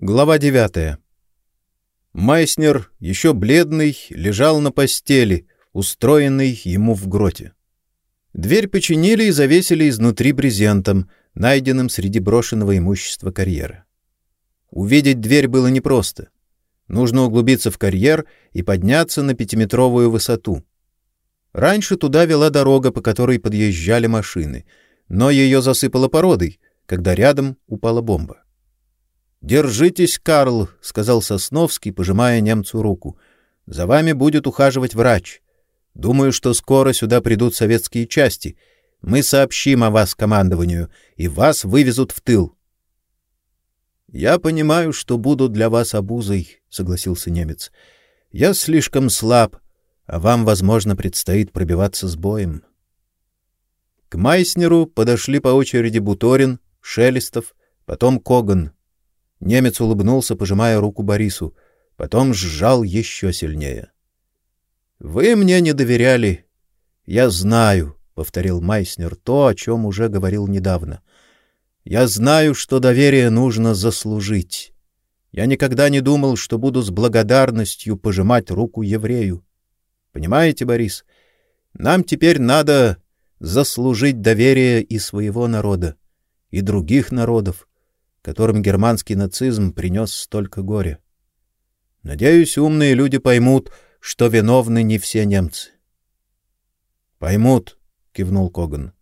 Глава девятая. Майснер, еще бледный, лежал на постели, устроенной ему в гроте. Дверь починили и завесили изнутри брезентом, найденным среди брошенного имущества карьера. Увидеть дверь было непросто. Нужно углубиться в карьер и подняться на пятиметровую высоту. Раньше туда вела дорога, по которой подъезжали машины, но ее засыпало породой, когда рядом упала бомба. Держитесь, Карл, сказал Сосновский, пожимая немцу руку. За вами будет ухаживать врач. Думаю, что скоро сюда придут советские части. Мы сообщим о вас командованию, и вас вывезут в тыл. Я понимаю, что буду для вас обузой, согласился немец. Я слишком слаб, а вам, возможно, предстоит пробиваться с боем. К Майснеру подошли по очереди Буторин, Шелестов, потом Коган. Немец улыбнулся, пожимая руку Борису, потом сжал еще сильнее. Вы мне не доверяли. Я знаю, повторил Майснер то, о чем уже говорил недавно. Я знаю, что доверие нужно заслужить. Я никогда не думал, что буду с благодарностью пожимать руку еврею. Понимаете, Борис? Нам теперь надо заслужить доверие и своего народа, и других народов которым германский нацизм принес столько горя. Надеюсь, умные люди поймут, что виновны не все немцы. Поймут, кивнул Коган.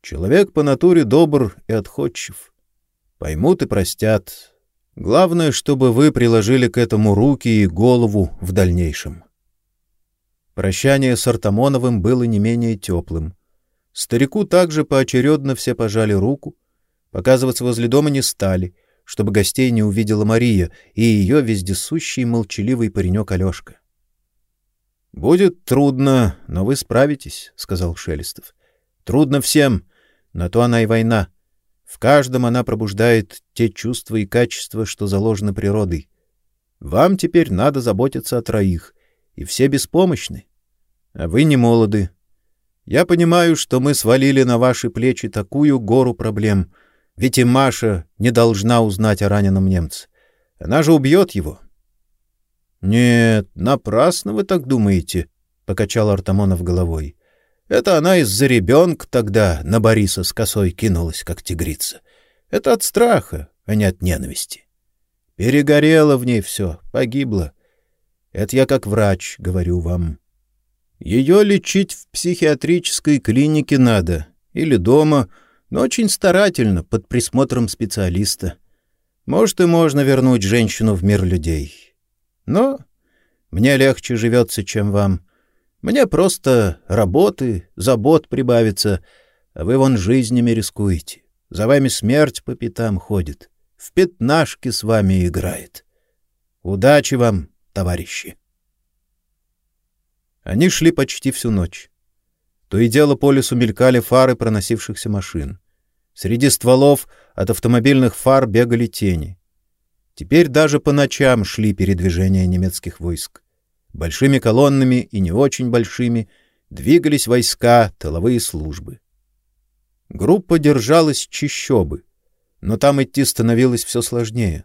Человек по натуре добр и отходчив. Поймут и простят. Главное, чтобы вы приложили к этому руки и голову в дальнейшем. Прощание с Артамоновым было не менее теплым. Старику также поочередно все пожали руку, Показываться возле дома не стали, чтобы гостей не увидела Мария и ее вездесущий молчаливый паренек Алешка. Будет трудно, но вы справитесь, сказал Шелестов. Трудно всем, на то она и война. В каждом она пробуждает те чувства и качества, что заложены природой. Вам теперь надо заботиться о троих, и все беспомощны. А вы не молоды. Я понимаю, что мы свалили на ваши плечи такую гору проблем — ведь и Маша не должна узнать о раненом немце. Она же убьет его. — Нет, напрасно вы так думаете, — покачал Артамонов головой. — Это она из-за ребенка тогда на Бориса с косой кинулась, как тигрица. Это от страха, а не от ненависти. Перегорело в ней все, погибло. Это я как врач говорю вам. Ее лечить в психиатрической клинике надо или дома — но очень старательно, под присмотром специалиста. Может, и можно вернуть женщину в мир людей. Но мне легче живется, чем вам. Мне просто работы, забот прибавится, а вы вон жизнями рискуете. За вами смерть по пятам ходит, в пятнашки с вами играет. Удачи вам, товарищи! Они шли почти всю ночь. То и дело по лесу мелькали фары проносившихся машин. Среди стволов от автомобильных фар бегали тени. Теперь даже по ночам шли передвижения немецких войск. Большими колоннами и не очень большими двигались войска, тыловые службы. Группа держалась чищобы, но там идти становилось все сложнее.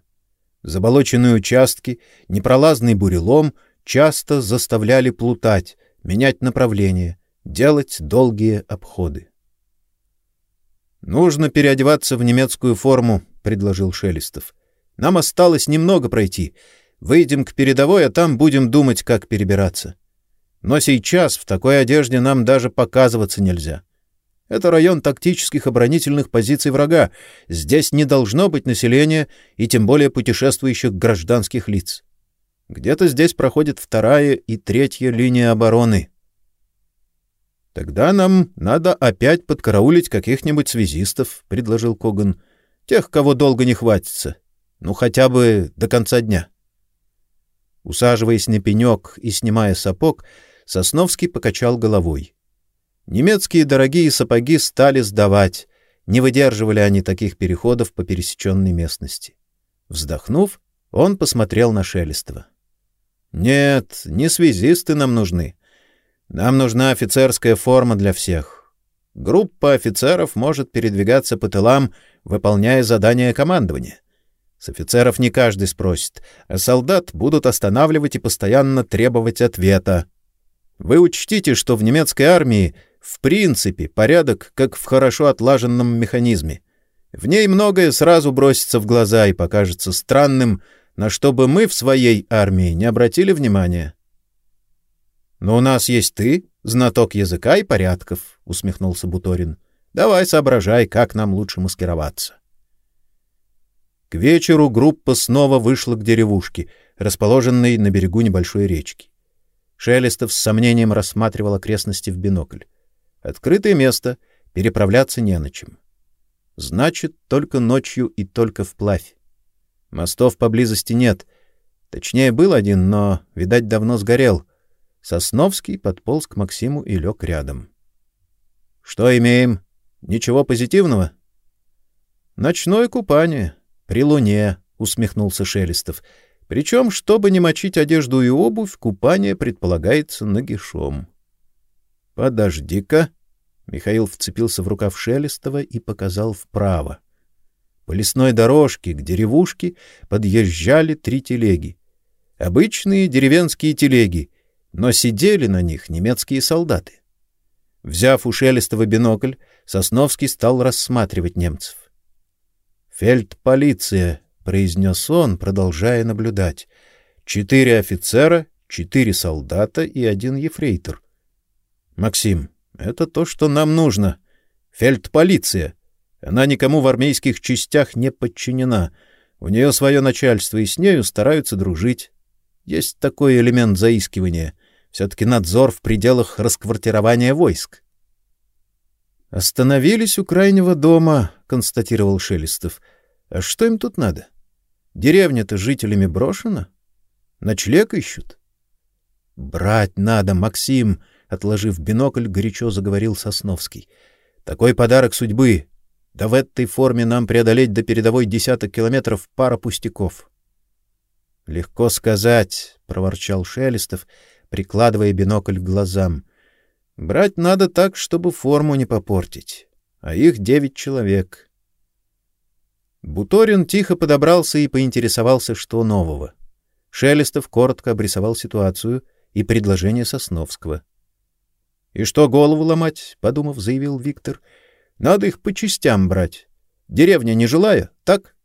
Заболоченные участки, непролазный бурелом часто заставляли плутать, менять направление, делать долгие обходы. Нужно переодеваться в немецкую форму, предложил Шелестов. Нам осталось немного пройти. Выйдем к передовой, а там будем думать, как перебираться. Но сейчас в такой одежде нам даже показываться нельзя. Это район тактических оборонительных позиций врага. Здесь не должно быть населения и тем более путешествующих гражданских лиц. Где-то здесь проходит вторая и третья линия обороны. Тогда нам надо опять подкараулить каких-нибудь связистов, предложил Коган. Тех, кого долго не хватится. Ну хотя бы до конца дня. Усаживаясь на пенек и снимая сапог, Сосновский покачал головой. Немецкие дорогие сапоги стали сдавать. Не выдерживали они таких переходов по пересеченной местности. Вздохнув, он посмотрел на Шелестова. Нет, не связисты нам нужны. Нам нужна офицерская форма для всех. Группа офицеров может передвигаться по тылам, выполняя задания командования. С офицеров не каждый спросит, а солдат будут останавливать и постоянно требовать ответа. Вы учтите, что в немецкой армии в принципе порядок, как в хорошо отлаженном механизме. В ней многое сразу бросится в глаза и покажется странным, на что бы мы в своей армии не обратили внимания. Но у нас есть ты, знаток языка и порядков, усмехнулся Буторин. Давай соображай, как нам лучше маскироваться. К вечеру группа снова вышла к деревушке, расположенной на берегу небольшой речки. Шелестов с сомнением рассматривал окрестности в бинокль. Открытое место, переправляться не на чем. Значит, только ночью и только вплавь. Мостов поблизости нет. Точнее, был один, но, видать, давно сгорел. Сосновский подполз к Максиму и лег рядом. — Что имеем? Ничего позитивного? — Ночное купание. При луне, — усмехнулся Шелестов. — Причем, чтобы не мочить одежду и обувь, купание предполагается нагишом. — Подожди-ка. Михаил вцепился в рукав Шелестова и показал вправо. По лесной дорожке к деревушке подъезжали три телеги. Обычные деревенские телеги, но сидели на них немецкие солдаты. Взяв у Шелестова бинокль, Сосновский стал рассматривать немцев. «Фельдполиция», — произнес он, продолжая наблюдать. «Четыре офицера, четыре солдата и один ефрейтор». «Максим, это то, что нам нужно. Фельдполиция. Она никому в армейских частях не подчинена. У нее свое начальство, и с нею стараются дружить. Есть такой элемент заискивания все-таки надзор в пределах расквартирования войск. «Остановились у крайнего дома», — констатировал Шелестов. «А что им тут надо? Деревня-то жителями брошена? Ночлег ищут?» «Брать надо, Максим», — отложив бинокль, горячо заговорил Сосновский. «Такой подарок судьбы. Да в этой форме нам преодолеть до передовой десяток километров пара пустяков». «Легко сказать», — проворчал Шелестов, — прикладывая бинокль к глазам. Брать надо так, чтобы форму не попортить. А их девять человек. Буторин тихо подобрался и поинтересовался, что нового. Шелестов коротко обрисовал ситуацию и предложение Сосновского. — И что голову ломать? — подумав, заявил Виктор. — Надо их по частям брать. Деревня не жилая, так?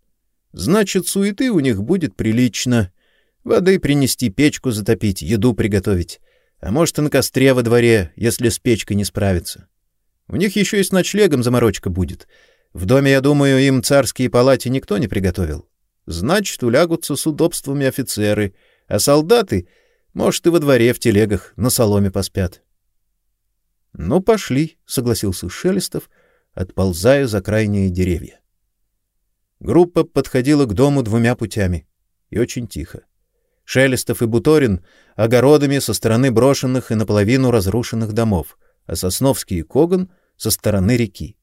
Значит, суеты у них будет прилично. Воды принести, печку затопить, еду приготовить. А может, и на костре во дворе, если с печкой не справиться. У них еще и с ночлегом заморочка будет. В доме, я думаю, им царские палати никто не приготовил. Значит, улягутся с удобствами офицеры, а солдаты, может, и во дворе в телегах на соломе поспят. — Ну, пошли, — согласился Шелестов, отползая за крайние деревья. Группа подходила к дому двумя путями, и очень тихо. Шелестов и Буторин — огородами со стороны брошенных и наполовину разрушенных домов, а Сосновский и Коган — со стороны реки.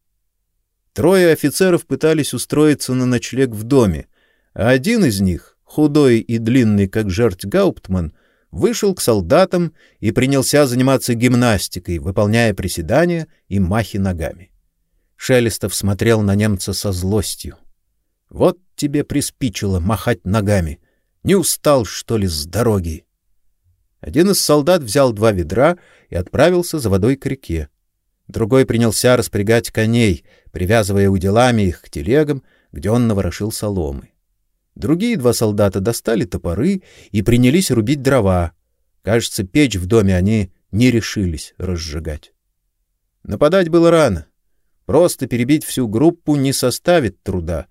Трое офицеров пытались устроиться на ночлег в доме, а один из них, худой и длинный, как жерть Гауптман, вышел к солдатам и принялся заниматься гимнастикой, выполняя приседания и махи ногами. Шелестов смотрел на немца со злостью. «Вот тебе приспичило махать ногами. Не устал, что ли, с дороги? Один из солдат взял два ведра и отправился за водой к реке. Другой принялся распрягать коней, привязывая уделами их к телегам, где он наворошил соломы. Другие два солдата достали топоры и принялись рубить дрова. Кажется, печь в доме они не решились разжигать. Нападать было рано. Просто перебить всю группу не составит труда,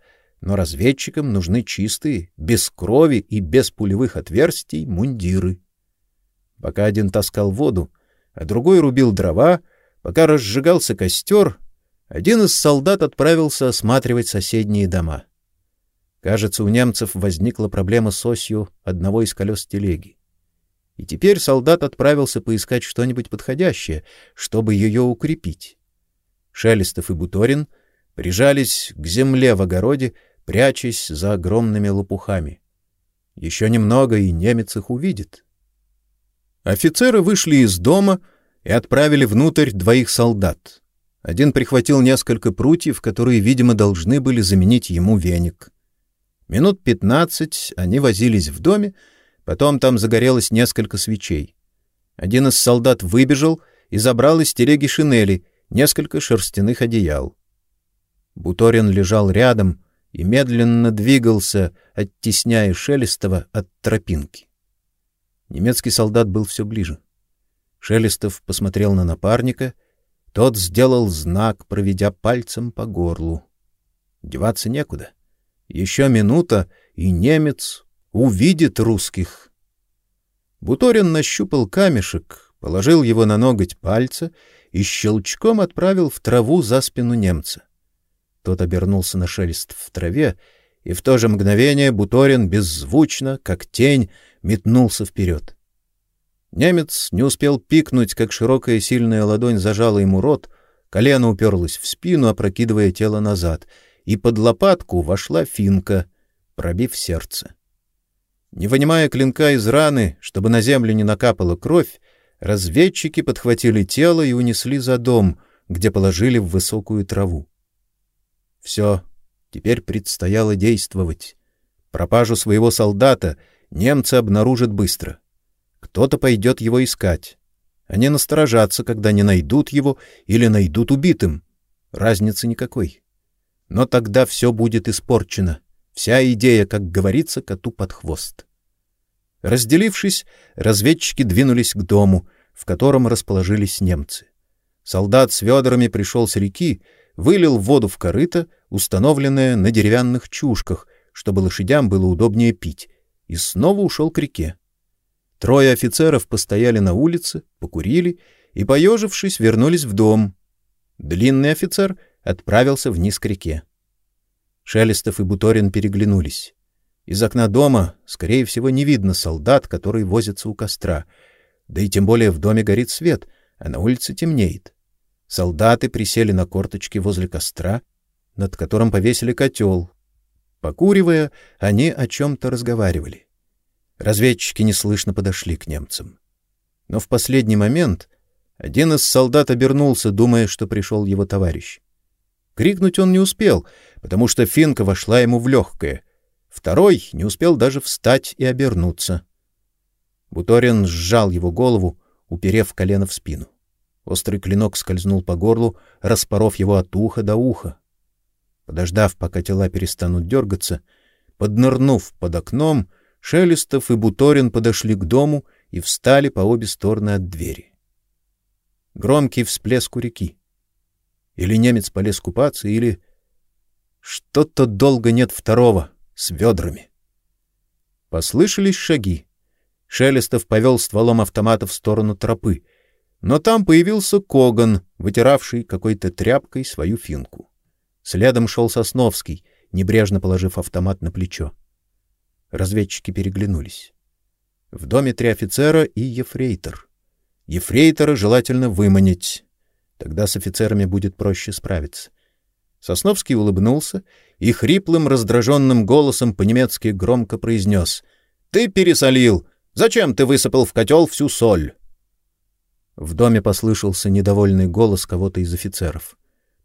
но разведчикам нужны чистые, без крови и без пулевых отверстий мундиры. Пока один таскал воду, а другой рубил дрова, пока разжигался костер, один из солдат отправился осматривать соседние дома. Кажется, у немцев возникла проблема с осью одного из колес телеги. И теперь солдат отправился поискать что-нибудь подходящее, чтобы ее укрепить. Шелестов и Буторин прижались к земле в огороде, прячась за огромными лопухами. Еще немного, и немец их увидит. Офицеры вышли из дома и отправили внутрь двоих солдат. Один прихватил несколько прутьев, которые, видимо, должны были заменить ему веник. Минут пятнадцать они возились в доме, потом там загорелось несколько свечей. Один из солдат выбежал и забрал из телеги шинели, несколько шерстяных одеял. Буторин лежал рядом и медленно двигался, оттесняя Шелестова от тропинки. Немецкий солдат был все ближе. Шелестов посмотрел на напарника, тот сделал знак, проведя пальцем по горлу. Деваться некуда. Еще минута, и немец увидит русских. Буторин нащупал камешек, положил его на ноготь пальца и щелчком отправил в траву за спину немца. Тот обернулся на шелест в траве, и в то же мгновение Буторин беззвучно, как тень, метнулся вперед. Немец не успел пикнуть, как широкая сильная ладонь зажала ему рот, колено уперлось в спину, опрокидывая тело назад, и под лопатку вошла финка, пробив сердце. Не вынимая клинка из раны, чтобы на землю не накапала кровь, разведчики подхватили тело и унесли за дом, где положили в высокую траву. Все, теперь предстояло действовать. Пропажу своего солдата немцы обнаружат быстро. Кто-то пойдет его искать. Они насторожатся, когда не найдут его или найдут убитым. Разницы никакой. Но тогда все будет испорчено. Вся идея, как говорится, коту под хвост. Разделившись, разведчики двинулись к дому, в котором расположились немцы. Солдат с ведрами пришел с реки, вылил воду в корыто, установленное на деревянных чушках, чтобы лошадям было удобнее пить, и снова ушел к реке. Трое офицеров постояли на улице, покурили и, поежившись, вернулись в дом. Длинный офицер отправился вниз к реке. Шелестов и Буторин переглянулись. Из окна дома, скорее всего, не видно солдат, которые возятся у костра. Да и тем более в доме горит свет, а на улице темнеет. Солдаты присели на корточки возле костра, над которым повесили котел. Покуривая, они о чем-то разговаривали. Разведчики неслышно подошли к немцам. Но в последний момент один из солдат обернулся, думая, что пришел его товарищ. Крикнуть он не успел, потому что финка вошла ему в легкое. Второй не успел даже встать и обернуться. Буторин сжал его голову, уперев колено в спину. Острый клинок скользнул по горлу, распоров его от уха до уха. Подождав, пока тела перестанут дергаться, поднырнув под окном, Шелестов и Буторин подошли к дому и встали по обе стороны от двери. Громкий всплеск у реки. Или немец полез купаться, или... Что-то долго нет второго, с ведрами. Послышались шаги. Шелестов повел стволом автомата в сторону тропы, но там появился Коган, вытиравший какой-то тряпкой свою финку. Следом шел Сосновский, небрежно положив автомат на плечо. Разведчики переглянулись. В доме три офицера и ефрейтор. Ефрейтора желательно выманить. Тогда с офицерами будет проще справиться. Сосновский улыбнулся и хриплым, раздраженным голосом по-немецки громко произнес. — Ты пересолил! Зачем ты высыпал в котел всю соль? В доме послышался недовольный голос кого-то из офицеров.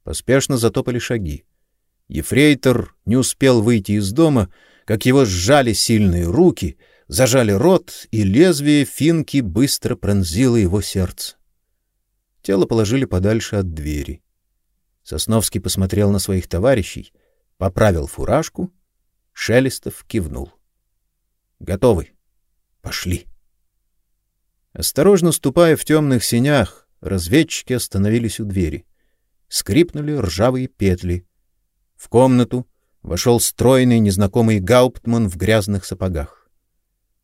Поспешно затопали шаги. Ефрейтор не успел выйти из дома, как его сжали сильные руки, зажали рот, и лезвие финки быстро пронзило его сердце. Тело положили подальше от двери. Сосновский посмотрел на своих товарищей, поправил фуражку, Шелестов кивнул. Готовы. Пошли. Осторожно ступая в темных сенях, разведчики остановились у двери. Скрипнули ржавые петли. В комнату вошел стройный незнакомый гауптман в грязных сапогах.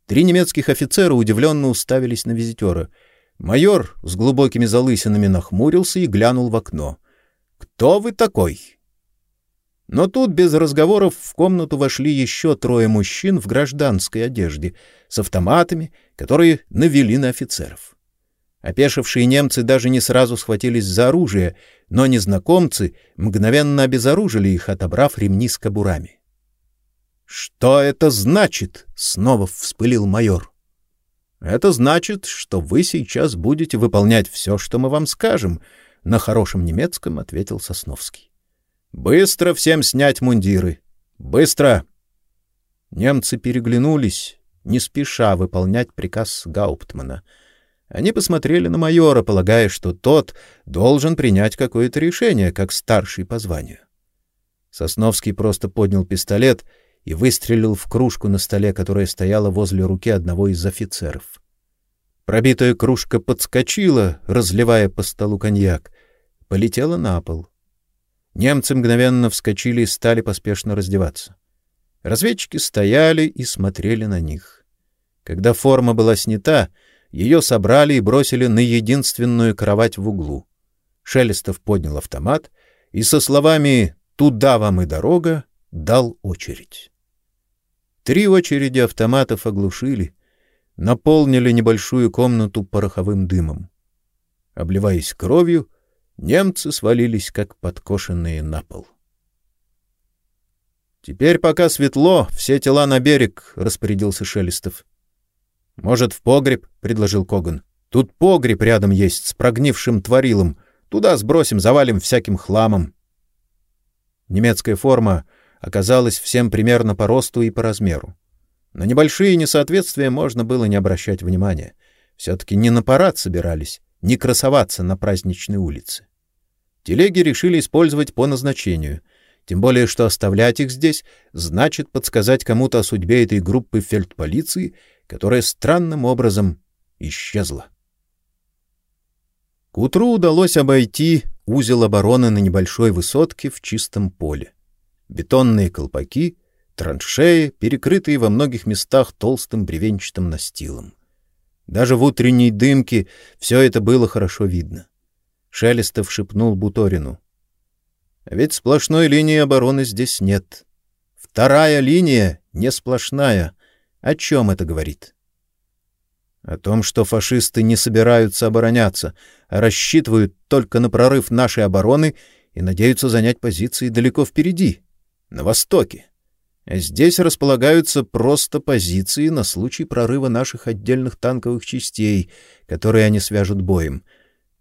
Три немецких офицера удивленно уставились на визитера — Майор с глубокими залысинами нахмурился и глянул в окно. «Кто вы такой?» Но тут без разговоров в комнату вошли еще трое мужчин в гражданской одежде с автоматами, которые навели на офицеров. Опешившие немцы даже не сразу схватились за оружие, но незнакомцы мгновенно обезоружили их, отобрав ремни с кобурами. «Что это значит?» — снова вспылил майор. Это значит, что вы сейчас будете выполнять все, что мы вам скажем, на хорошем немецком ответил Сосновский. Быстро всем снять мундиры. Быстро. Немцы переглянулись, не спеша выполнять приказ Гауптмана. Они посмотрели на майора, полагая, что тот должен принять какое-то решение, как старший по званию. Сосновский просто поднял пистолет и выстрелил в кружку на столе, которая стояла возле руки одного из офицеров. Пробитая кружка подскочила, разливая по столу коньяк, полетела на пол. Немцы мгновенно вскочили и стали поспешно раздеваться. Разведчики стояли и смотрели на них. Когда форма была снята, ее собрали и бросили на единственную кровать в углу. Шелестов поднял автомат и со словами «Туда вам и дорога» дал очередь. Три очереди автоматов оглушили, наполнили небольшую комнату пороховым дымом. Обливаясь кровью, немцы свалились, как подкошенные на пол. Теперь, пока светло, все тела на берег, распорядился Шелестов. Может, в погреб, предложил Коган. Тут погреб рядом есть с прогнившим творилом. Туда сбросим, завалим всяким хламом. Немецкая форма оказалась всем примерно по росту и по размеру. На небольшие несоответствия можно было не обращать внимания. все таки не на парад собирались, не красоваться на праздничной улице. Телеги решили использовать по назначению — тем более, что оставлять их здесь значит подсказать кому-то о судьбе этой группы фельдполиции, которая странным образом исчезла. К утру удалось обойти узел обороны на небольшой высотке в чистом поле. Бетонные колпаки, траншеи, перекрытые во многих местах толстым бревенчатым настилом. Даже в утренней дымке все это было хорошо видно. Шелестов шепнул Буторину. А ведь сплошной линии обороны здесь нет. Вторая линия не сплошная. О чем это говорит? О том, что фашисты не собираются обороняться, а рассчитывают только на прорыв нашей обороны и надеются занять позиции далеко впереди, на востоке. Здесь располагаются просто позиции на случай прорыва наших отдельных танковых частей, которые они свяжут боем.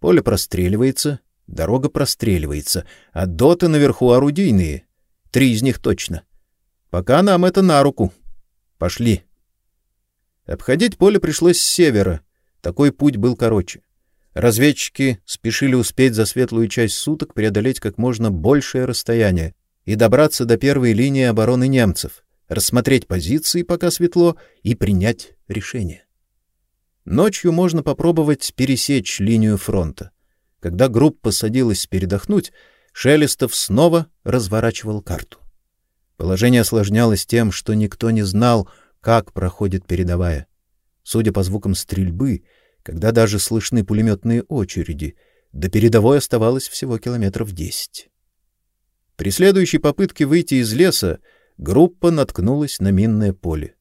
Поле простреливается, Дорога простреливается, а доты наверху орудийные. Три из них точно. Пока нам это на руку. Пошли. Обходить поле пришлось с севера. Такой путь был короче. Разведчики спешили успеть за светлую часть суток преодолеть как можно большее расстояние и добраться до первой линии обороны немцев, рассмотреть позиции, пока светло, и принять решение. Ночью можно попробовать пересечь линию фронта. Когда группа садилась передохнуть, Шелестов снова разворачивал карту. Положение осложнялось тем, что никто не знал, как проходит передовая. Судя по звукам стрельбы, когда даже слышны пулеметные очереди, до передовой оставалось всего километров десять. При следующей попытке выйти из леса группа наткнулась на минное поле.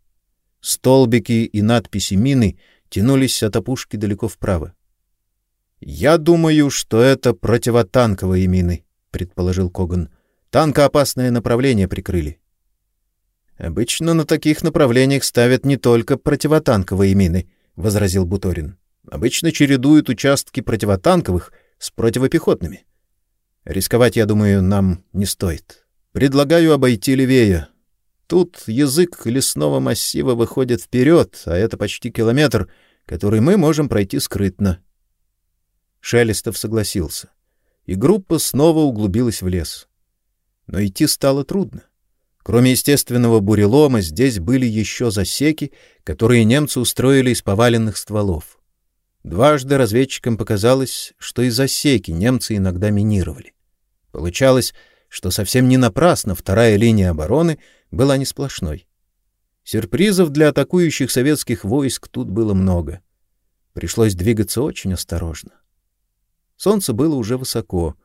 Столбики и надписи мины тянулись от опушки далеко вправо. Я думаю, что это противотанковые мины, предположил Коган. Танкоопасное направление прикрыли. Обычно на таких направлениях ставят не только противотанковые мины, возразил Буторин. Обычно чередуют участки противотанковых с противопехотными. Рисковать, я думаю, нам не стоит. Предлагаю обойти левее. Тут язык лесного массива выходит вперед, а это почти километр, который мы можем пройти скрытно. Шелестов согласился, и группа снова углубилась в лес. Но идти стало трудно. Кроме естественного бурелома, здесь были еще засеки, которые немцы устроили из поваленных стволов. Дважды разведчикам показалось, что и засеки немцы иногда минировали. Получалось, что совсем не напрасно вторая линия обороны была не сплошной. Сюрпризов для атакующих советских войск тут было много. Пришлось двигаться очень осторожно. Солнце было уже высоко,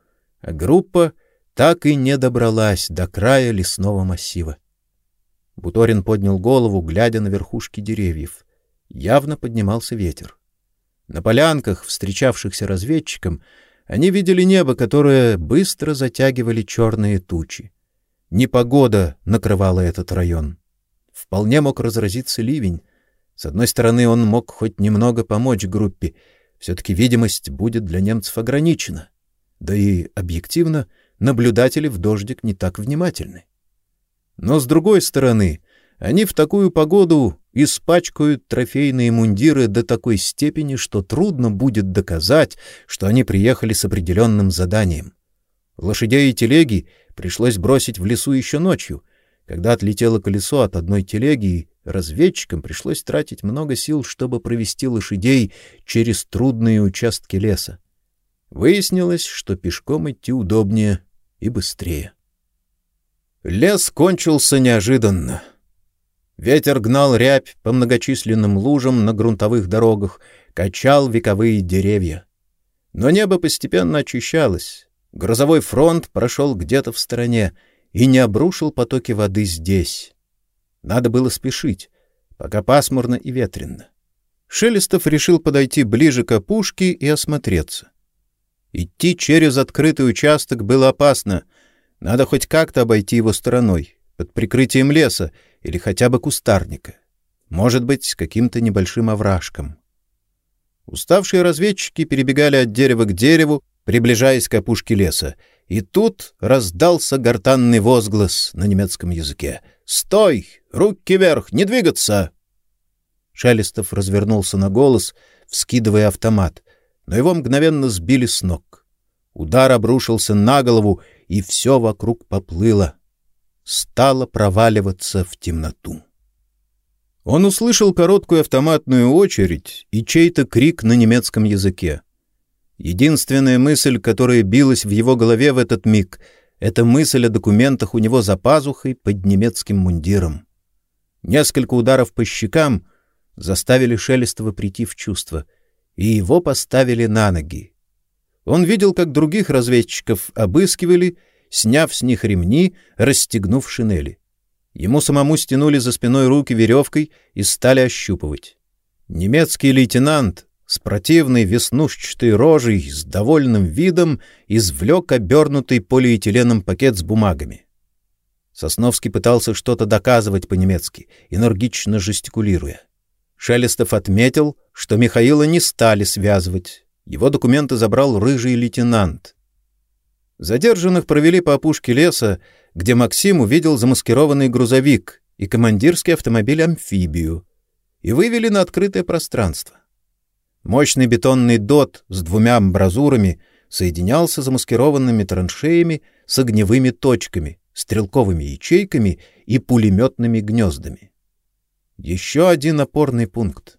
а группа так и не добралась до края лесного массива. Буторин поднял голову, глядя на верхушки деревьев. Явно поднимался ветер. На полянках, встречавшихся разведчикам, они видели небо, которое быстро затягивали черные тучи. Непогода накрывала этот район. Вполне мог разразиться ливень. С одной стороны, он мог хоть немного помочь группе, все-таки видимость будет для немцев ограничена. Да и, объективно, наблюдатели в дождик не так внимательны. Но, с другой стороны, Они в такую погоду испачкают трофейные мундиры до такой степени, что трудно будет доказать, что они приехали с определенным заданием. Лошадей и телеги пришлось бросить в лесу еще ночью. Когда отлетело колесо от одной телеги, разведчикам пришлось тратить много сил, чтобы провести лошадей через трудные участки леса. Выяснилось, что пешком идти удобнее и быстрее. Лес кончился неожиданно. Ветер гнал рябь по многочисленным лужам на грунтовых дорогах, качал вековые деревья. Но небо постепенно очищалось. Грозовой фронт прошел где-то в стороне и не обрушил потоки воды здесь. Надо было спешить, пока пасмурно и ветрено. Шелестов решил подойти ближе к опушке и осмотреться. Идти через открытый участок было опасно. Надо хоть как-то обойти его стороной, под прикрытием леса, или хотя бы кустарника. Может быть, с каким-то небольшим овражком. Уставшие разведчики перебегали от дерева к дереву, приближаясь к опушке леса, и тут раздался гортанный возглас на немецком языке. «Стой! Руки вверх! Не двигаться!» Шелестов развернулся на голос, вскидывая автомат, но его мгновенно сбили с ног. Удар обрушился на голову, и все вокруг поплыло стала проваливаться в темноту. Он услышал короткую автоматную очередь и чей-то крик на немецком языке. Единственная мысль, которая билась в его голове в этот миг, это мысль о документах у него за пазухой под немецким мундиром. Несколько ударов по щекам заставили Шелестова прийти в чувство, и его поставили на ноги. Он видел, как других разведчиков обыскивали сняв с них ремни, расстегнув шинели. Ему самому стянули за спиной руки веревкой и стали ощупывать. Немецкий лейтенант с противной веснушчатой рожей, с довольным видом, извлек обернутый полиэтиленом пакет с бумагами. Сосновский пытался что-то доказывать по-немецки, энергично жестикулируя. Шелестов отметил, что Михаила не стали связывать. Его документы забрал рыжий лейтенант. Задержанных провели по опушке леса, где Максим увидел замаскированный грузовик и командирский автомобиль-амфибию, и вывели на открытое пространство. Мощный бетонный дот с двумя амбразурами соединялся замаскированными траншеями с огневыми точками, стрелковыми ячейками и пулеметными гнездами. Еще один опорный пункт.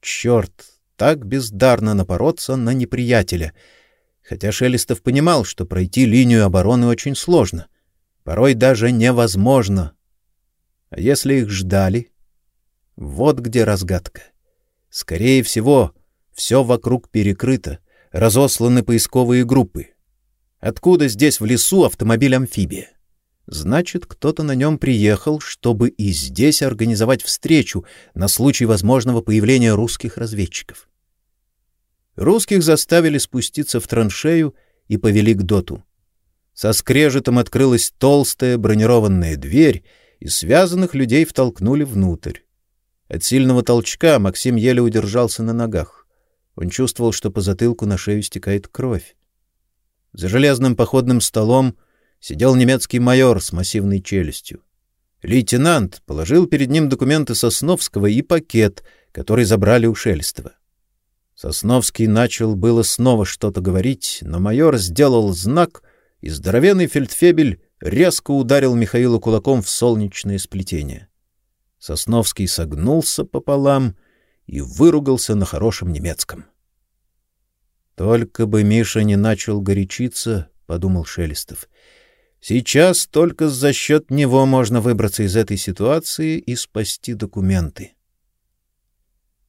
Черт, так бездарно напороться на неприятеля — хотя Шелестов понимал, что пройти линию обороны очень сложно, порой даже невозможно. А если их ждали? Вот где разгадка. Скорее всего, все вокруг перекрыто, разосланы поисковые группы. Откуда здесь в лесу автомобиль-амфибия? Значит, кто-то на нем приехал, чтобы и здесь организовать встречу на случай возможного появления русских разведчиков. Русских заставили спуститься в траншею и повели к доту. Со скрежетом открылась толстая бронированная дверь, и связанных людей втолкнули внутрь. От сильного толчка Максим еле удержался на ногах. Он чувствовал, что по затылку на шею стекает кровь. За железным походным столом сидел немецкий майор с массивной челюстью. Лейтенант положил перед ним документы Сосновского и пакет, который забрали у Шелестова. Сосновский начал было снова что-то говорить, но майор сделал знак, и здоровенный фельдфебель резко ударил Михаила кулаком в солнечное сплетение. Сосновский согнулся пополам и выругался на хорошем немецком. Только бы Миша не начал горячиться, подумал Шелестов. Сейчас только за счет него можно выбраться из этой ситуации и спасти документы.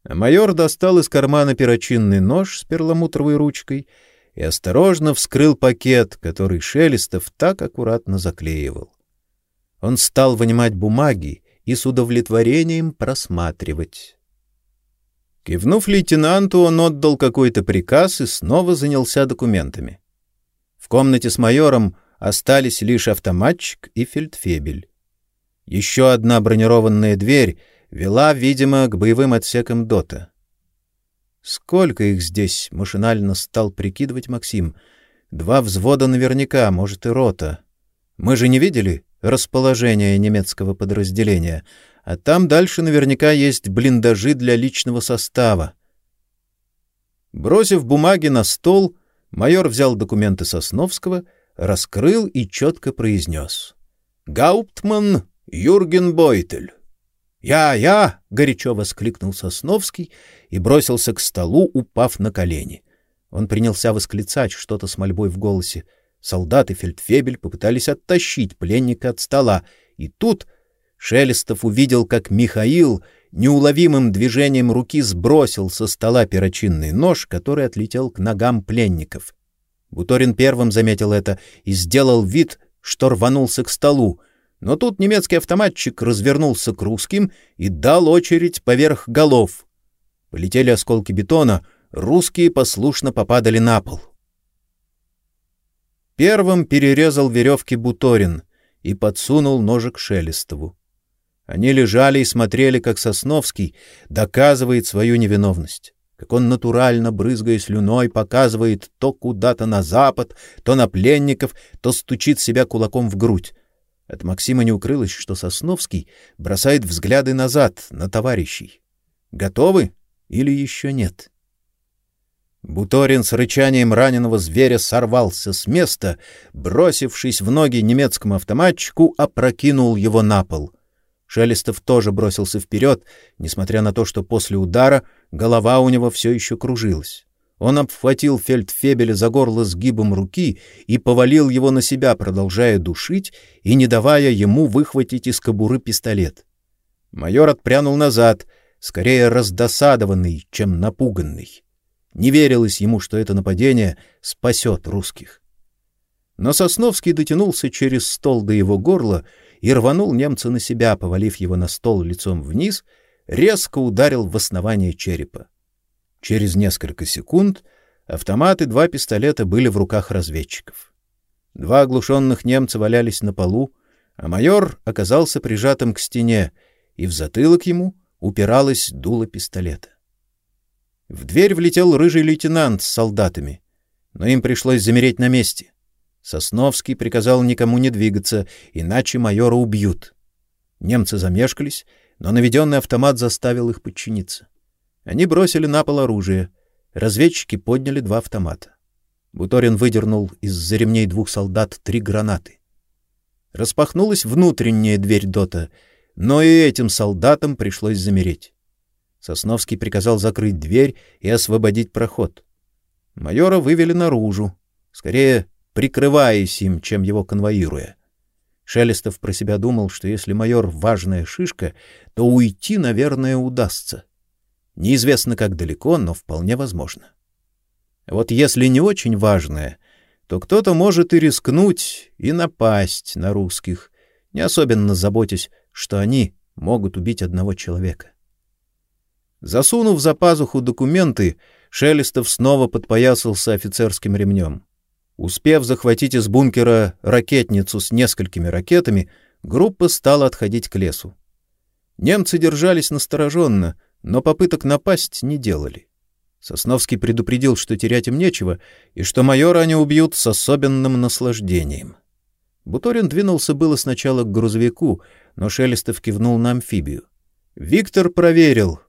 Майор достал из кармана перочинный нож с перламутровой ручкой и осторожно вскрыл пакет, который Шелестов так аккуратно заклеивал. Он стал вынимать бумаги и с удовлетворением просматривать. Кивнув лейтенанту, он отдал какой-то приказ и снова занялся документами. В комнате с майором остались лишь автоматчик и фельдфебель. Еще одна бронированная дверь вела, видимо, к боевым отсекам ДОТа. Сколько их здесь, машинально стал прикидывать Максим. Два взвода наверняка, может и рота. Мы же не видели расположение немецкого подразделения, а там дальше наверняка есть блиндажи для личного состава. Бросив бумаги на стол, майор взял документы Сосновского, раскрыл и четко произнес. «Гауптман Юрген Бойтель». «Я, я!» — горячо воскликнул Сосновский и бросился к столу, упав на колени. Он принялся восклицать что-то с мольбой в голосе. Солдат и фельдфебель попытались оттащить пленника от стола, и тут Шелестов увидел, как Михаил неуловимым движением руки сбросил со стола перочинный нож, который отлетел к ногам пленников. Буторин первым заметил это и сделал вид, что рванулся к столу, но тут немецкий автоматчик развернулся к русским и дал очередь поверх голов. Полетели осколки бетона, русские послушно попадали на пол. Первым перерезал веревки Буторин и подсунул ножик Шелестову. Они лежали и смотрели, как Сосновский доказывает свою невиновность, как он натурально, брызгая слюной, показывает то куда-то на запад, то на пленников, то стучит себя кулаком в грудь. От Максима не укрылось, что Сосновский бросает взгляды назад, на товарищей. Готовы или еще нет? Буторин с рычанием раненого зверя сорвался с места, бросившись в ноги немецкому автоматчику, опрокинул его на пол — Шелестов тоже бросился вперед, несмотря на то, что после удара голова у него все еще кружилась. Он обхватил фельдфебеля за горло сгибом руки и повалил его на себя, продолжая душить и не давая ему выхватить из кобуры пистолет. Майор отпрянул назад, скорее раздосадованный, чем напуганный. Не верилось ему, что это нападение спасет русских. Но Сосновский дотянулся через стол до его горла и рванул немца на себя, повалив его на стол лицом вниз, резко ударил в основание черепа. Через несколько секунд автомат и два пистолета были в руках разведчиков. Два оглушенных немца валялись на полу, а майор оказался прижатым к стене, и в затылок ему упиралось дуло пистолета. В дверь влетел рыжий лейтенант с солдатами, но им пришлось замереть на месте. Сосновский приказал никому не двигаться, иначе майора убьют. Немцы замешкались, но наведенный автомат заставил их подчиниться. Они бросили на пол оружие. Разведчики подняли два автомата. Буторин выдернул из-за ремней двух солдат три гранаты. Распахнулась внутренняя дверь дота, но и этим солдатам пришлось замереть. Сосновский приказал закрыть дверь и освободить проход. Майора вывели наружу, скорее прикрываясь им, чем его конвоируя. Шелестов про себя думал, что если майор важная шишка, то уйти, наверное, удастся. Неизвестно, как далеко, но вполне возможно. Вот если не очень важная, то кто-то может и рискнуть, и напасть на русских, не особенно заботясь, что они могут убить одного человека. Засунув за пазуху документы, Шелестов снова подпоясался офицерским ремнем. Успев захватить из бункера ракетницу с несколькими ракетами, группа стала отходить к лесу. Немцы держались настороженно, но попыток напасть не делали. Сосновский предупредил, что терять им нечего, и что майора они убьют с особенным наслаждением. Буторин двинулся было сначала к грузовику, но Шелестов кивнул на амфибию. Виктор проверил,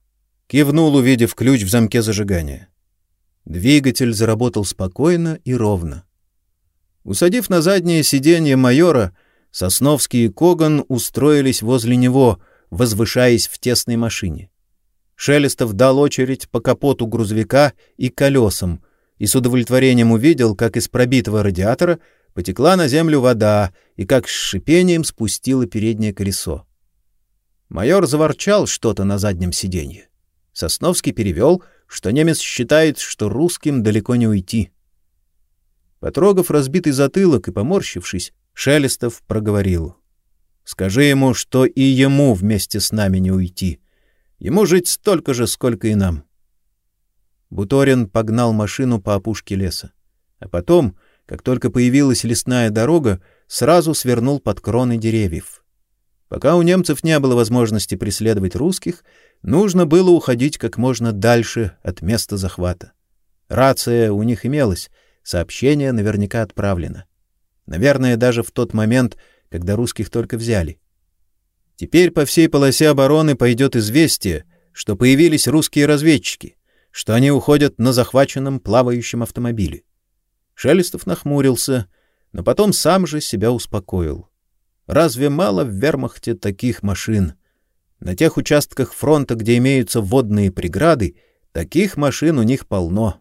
кивнул, увидев ключ в замке зажигания. Двигатель заработал спокойно и ровно. Усадив на заднее сиденье майора, Сосновский и Коган устроились возле него, возвышаясь в тесной машине. Шелестов дал очередь по капоту грузовика и колесам и с удовлетворением увидел, как из пробитого радиатора потекла на землю вода и как с шипением спустило переднее колесо. Майор заворчал что-то на заднем сиденье. Сосновский перевел, что немец считает, что русским далеко не уйти. Потрогав разбитый затылок и поморщившись, Шелестов проговорил. — Скажи ему, что и ему вместе с нами не уйти. Ему жить столько же, сколько и нам. Буторин погнал машину по опушке леса. А потом, как только появилась лесная дорога, сразу свернул под кроны деревьев. Пока у немцев не было возможности преследовать русских, нужно было уходить как можно дальше от места захвата. Рация у них имелась — Сообщение наверняка отправлено. Наверное, даже в тот момент, когда русских только взяли. Теперь по всей полосе обороны пойдет известие, что появились русские разведчики, что они уходят на захваченном плавающем автомобиле. Шелестов нахмурился, но потом сам же себя успокоил. Разве мало в вермахте таких машин? На тех участках фронта, где имеются водные преграды, таких машин у них полно.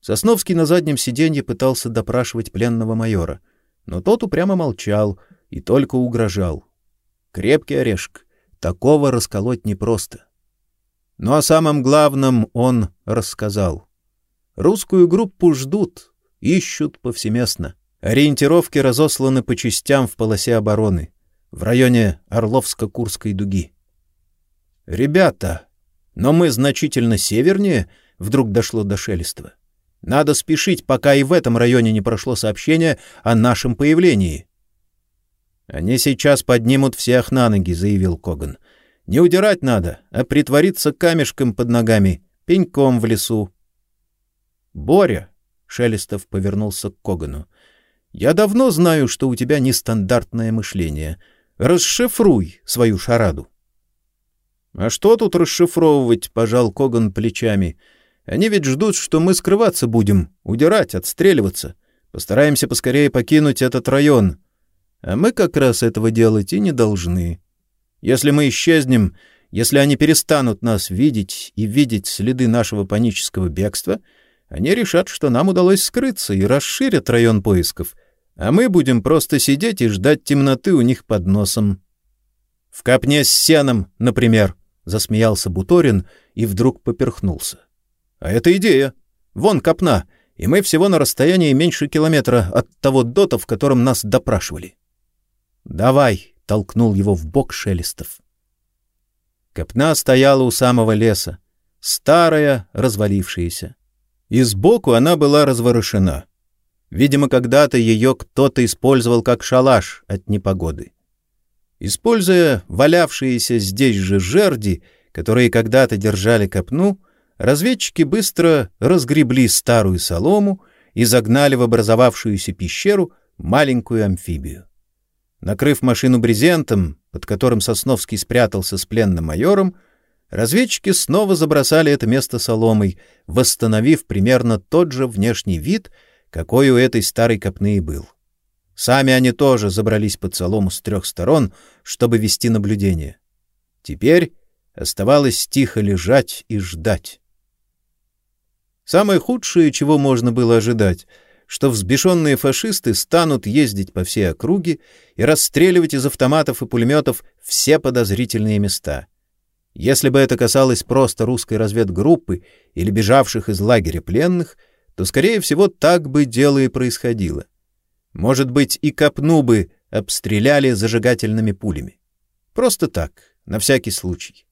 Сосновский на заднем сиденье пытался допрашивать пленного майора, но тот упрямо молчал и только угрожал. Крепкий орешек, такого расколоть непросто. Но о самом главном он рассказал. Русскую группу ждут, ищут повсеместно. Ориентировки разосланы по частям в полосе обороны в районе Орловско-Курской дуги. «Ребята, но мы значительно севернее», — вдруг дошло до Шелестова. «Надо спешить, пока и в этом районе не прошло сообщение о нашем появлении». «Они сейчас поднимут всех на ноги», — заявил Коган. «Не удирать надо, а притвориться камешком под ногами, пеньком в лесу». «Боря», — Шелестов повернулся к Когану, — «я давно знаю, что у тебя нестандартное мышление». Расшифруй свою шараду. А что тут расшифровывать, пожал Коган плечами. Они ведь ждут, что мы скрываться будем, удирать, отстреливаться. Постараемся поскорее покинуть этот район. А мы как раз этого делать и не должны. Если мы исчезнем, если они перестанут нас видеть и видеть следы нашего панического бегства, они решат, что нам удалось скрыться и расширят район поисков — а мы будем просто сидеть и ждать темноты у них под носом. — В копне с сеном, например, — засмеялся Буторин и вдруг поперхнулся. — А это идея. Вон копна, и мы всего на расстоянии меньше километра от того дота, в котором нас допрашивали. — Давай, — толкнул его в бок Шелестов. Копна стояла у самого леса, старая, развалившаяся. И сбоку она была разворошена — Видимо, когда-то ее кто-то использовал как шалаш от непогоды. Используя валявшиеся здесь же жерди, которые когда-то держали копну, разведчики быстро разгребли старую солому и загнали в образовавшуюся пещеру маленькую амфибию. Накрыв машину брезентом, под которым Сосновский спрятался с пленным майором, разведчики снова забросали это место соломой, восстановив примерно тот же внешний вид — какой у этой старой копны и был. Сами они тоже забрались под солому с трех сторон, чтобы вести наблюдение. Теперь оставалось тихо лежать и ждать. Самое худшее, чего можно было ожидать, что взбешенные фашисты станут ездить по всей округе и расстреливать из автоматов и пулеметов все подозрительные места. Если бы это касалось просто русской разведгруппы или бежавших из лагеря пленных — то, скорее всего, так бы дело и происходило. Может быть, и копну бы обстреляли зажигательными пулями. Просто так, на всякий случай.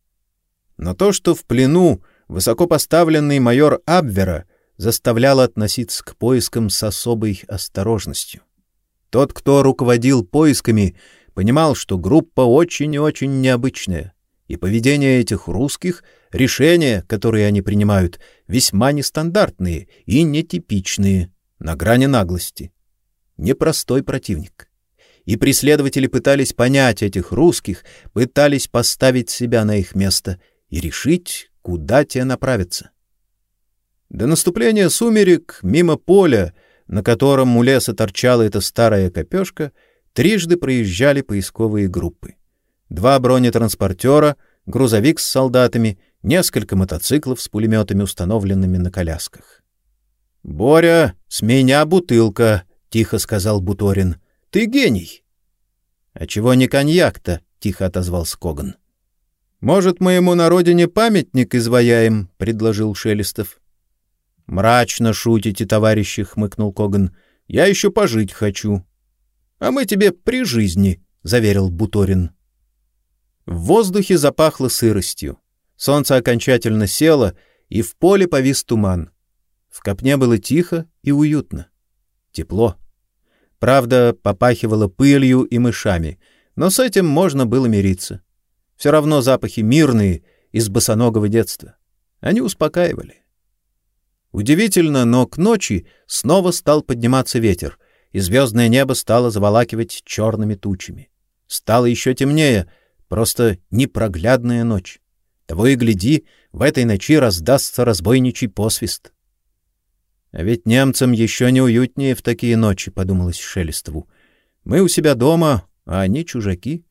Но то, что в плену высокопоставленный майор Абвера заставлял относиться к поискам с особой осторожностью. Тот, кто руководил поисками, понимал, что группа очень и очень необычная, и поведение этих русских, решения, которые они принимают, весьма нестандартные и нетипичные, на грани наглости. Непростой противник. И преследователи пытались понять этих русских, пытались поставить себя на их место и решить, куда те направятся. До наступления сумерек мимо поля, на котором у леса торчала эта старая копешка, трижды проезжали поисковые группы два бронетранспортера, грузовик с солдатами, несколько мотоциклов с пулеметами, установленными на колясках. «Боря, с меня бутылка», — тихо сказал Буторин. «Ты гений». «А чего не коньяк-то?» — тихо отозвался Коган. «Может, мы ему на родине памятник изваяем?» — предложил Шелестов. «Мрачно шутите, товарищи», — хмыкнул Коган. «Я еще пожить хочу». «А мы тебе при жизни», — заверил Буторин. В воздухе запахло сыростью. Солнце окончательно село, и в поле повис туман. В копне было тихо и уютно. Тепло. Правда, попахивало пылью и мышами, но с этим можно было мириться. Все равно запахи мирные, из босоногого детства. Они успокаивали. Удивительно, но к ночи снова стал подниматься ветер, и звездное небо стало заволакивать черными тучами. Стало еще темнее, просто непроглядная ночь. Того и гляди, в этой ночи раздастся разбойничий посвист. А ведь немцам еще не уютнее в такие ночи, подумалось Шелестову. Мы у себя дома, а они чужаки.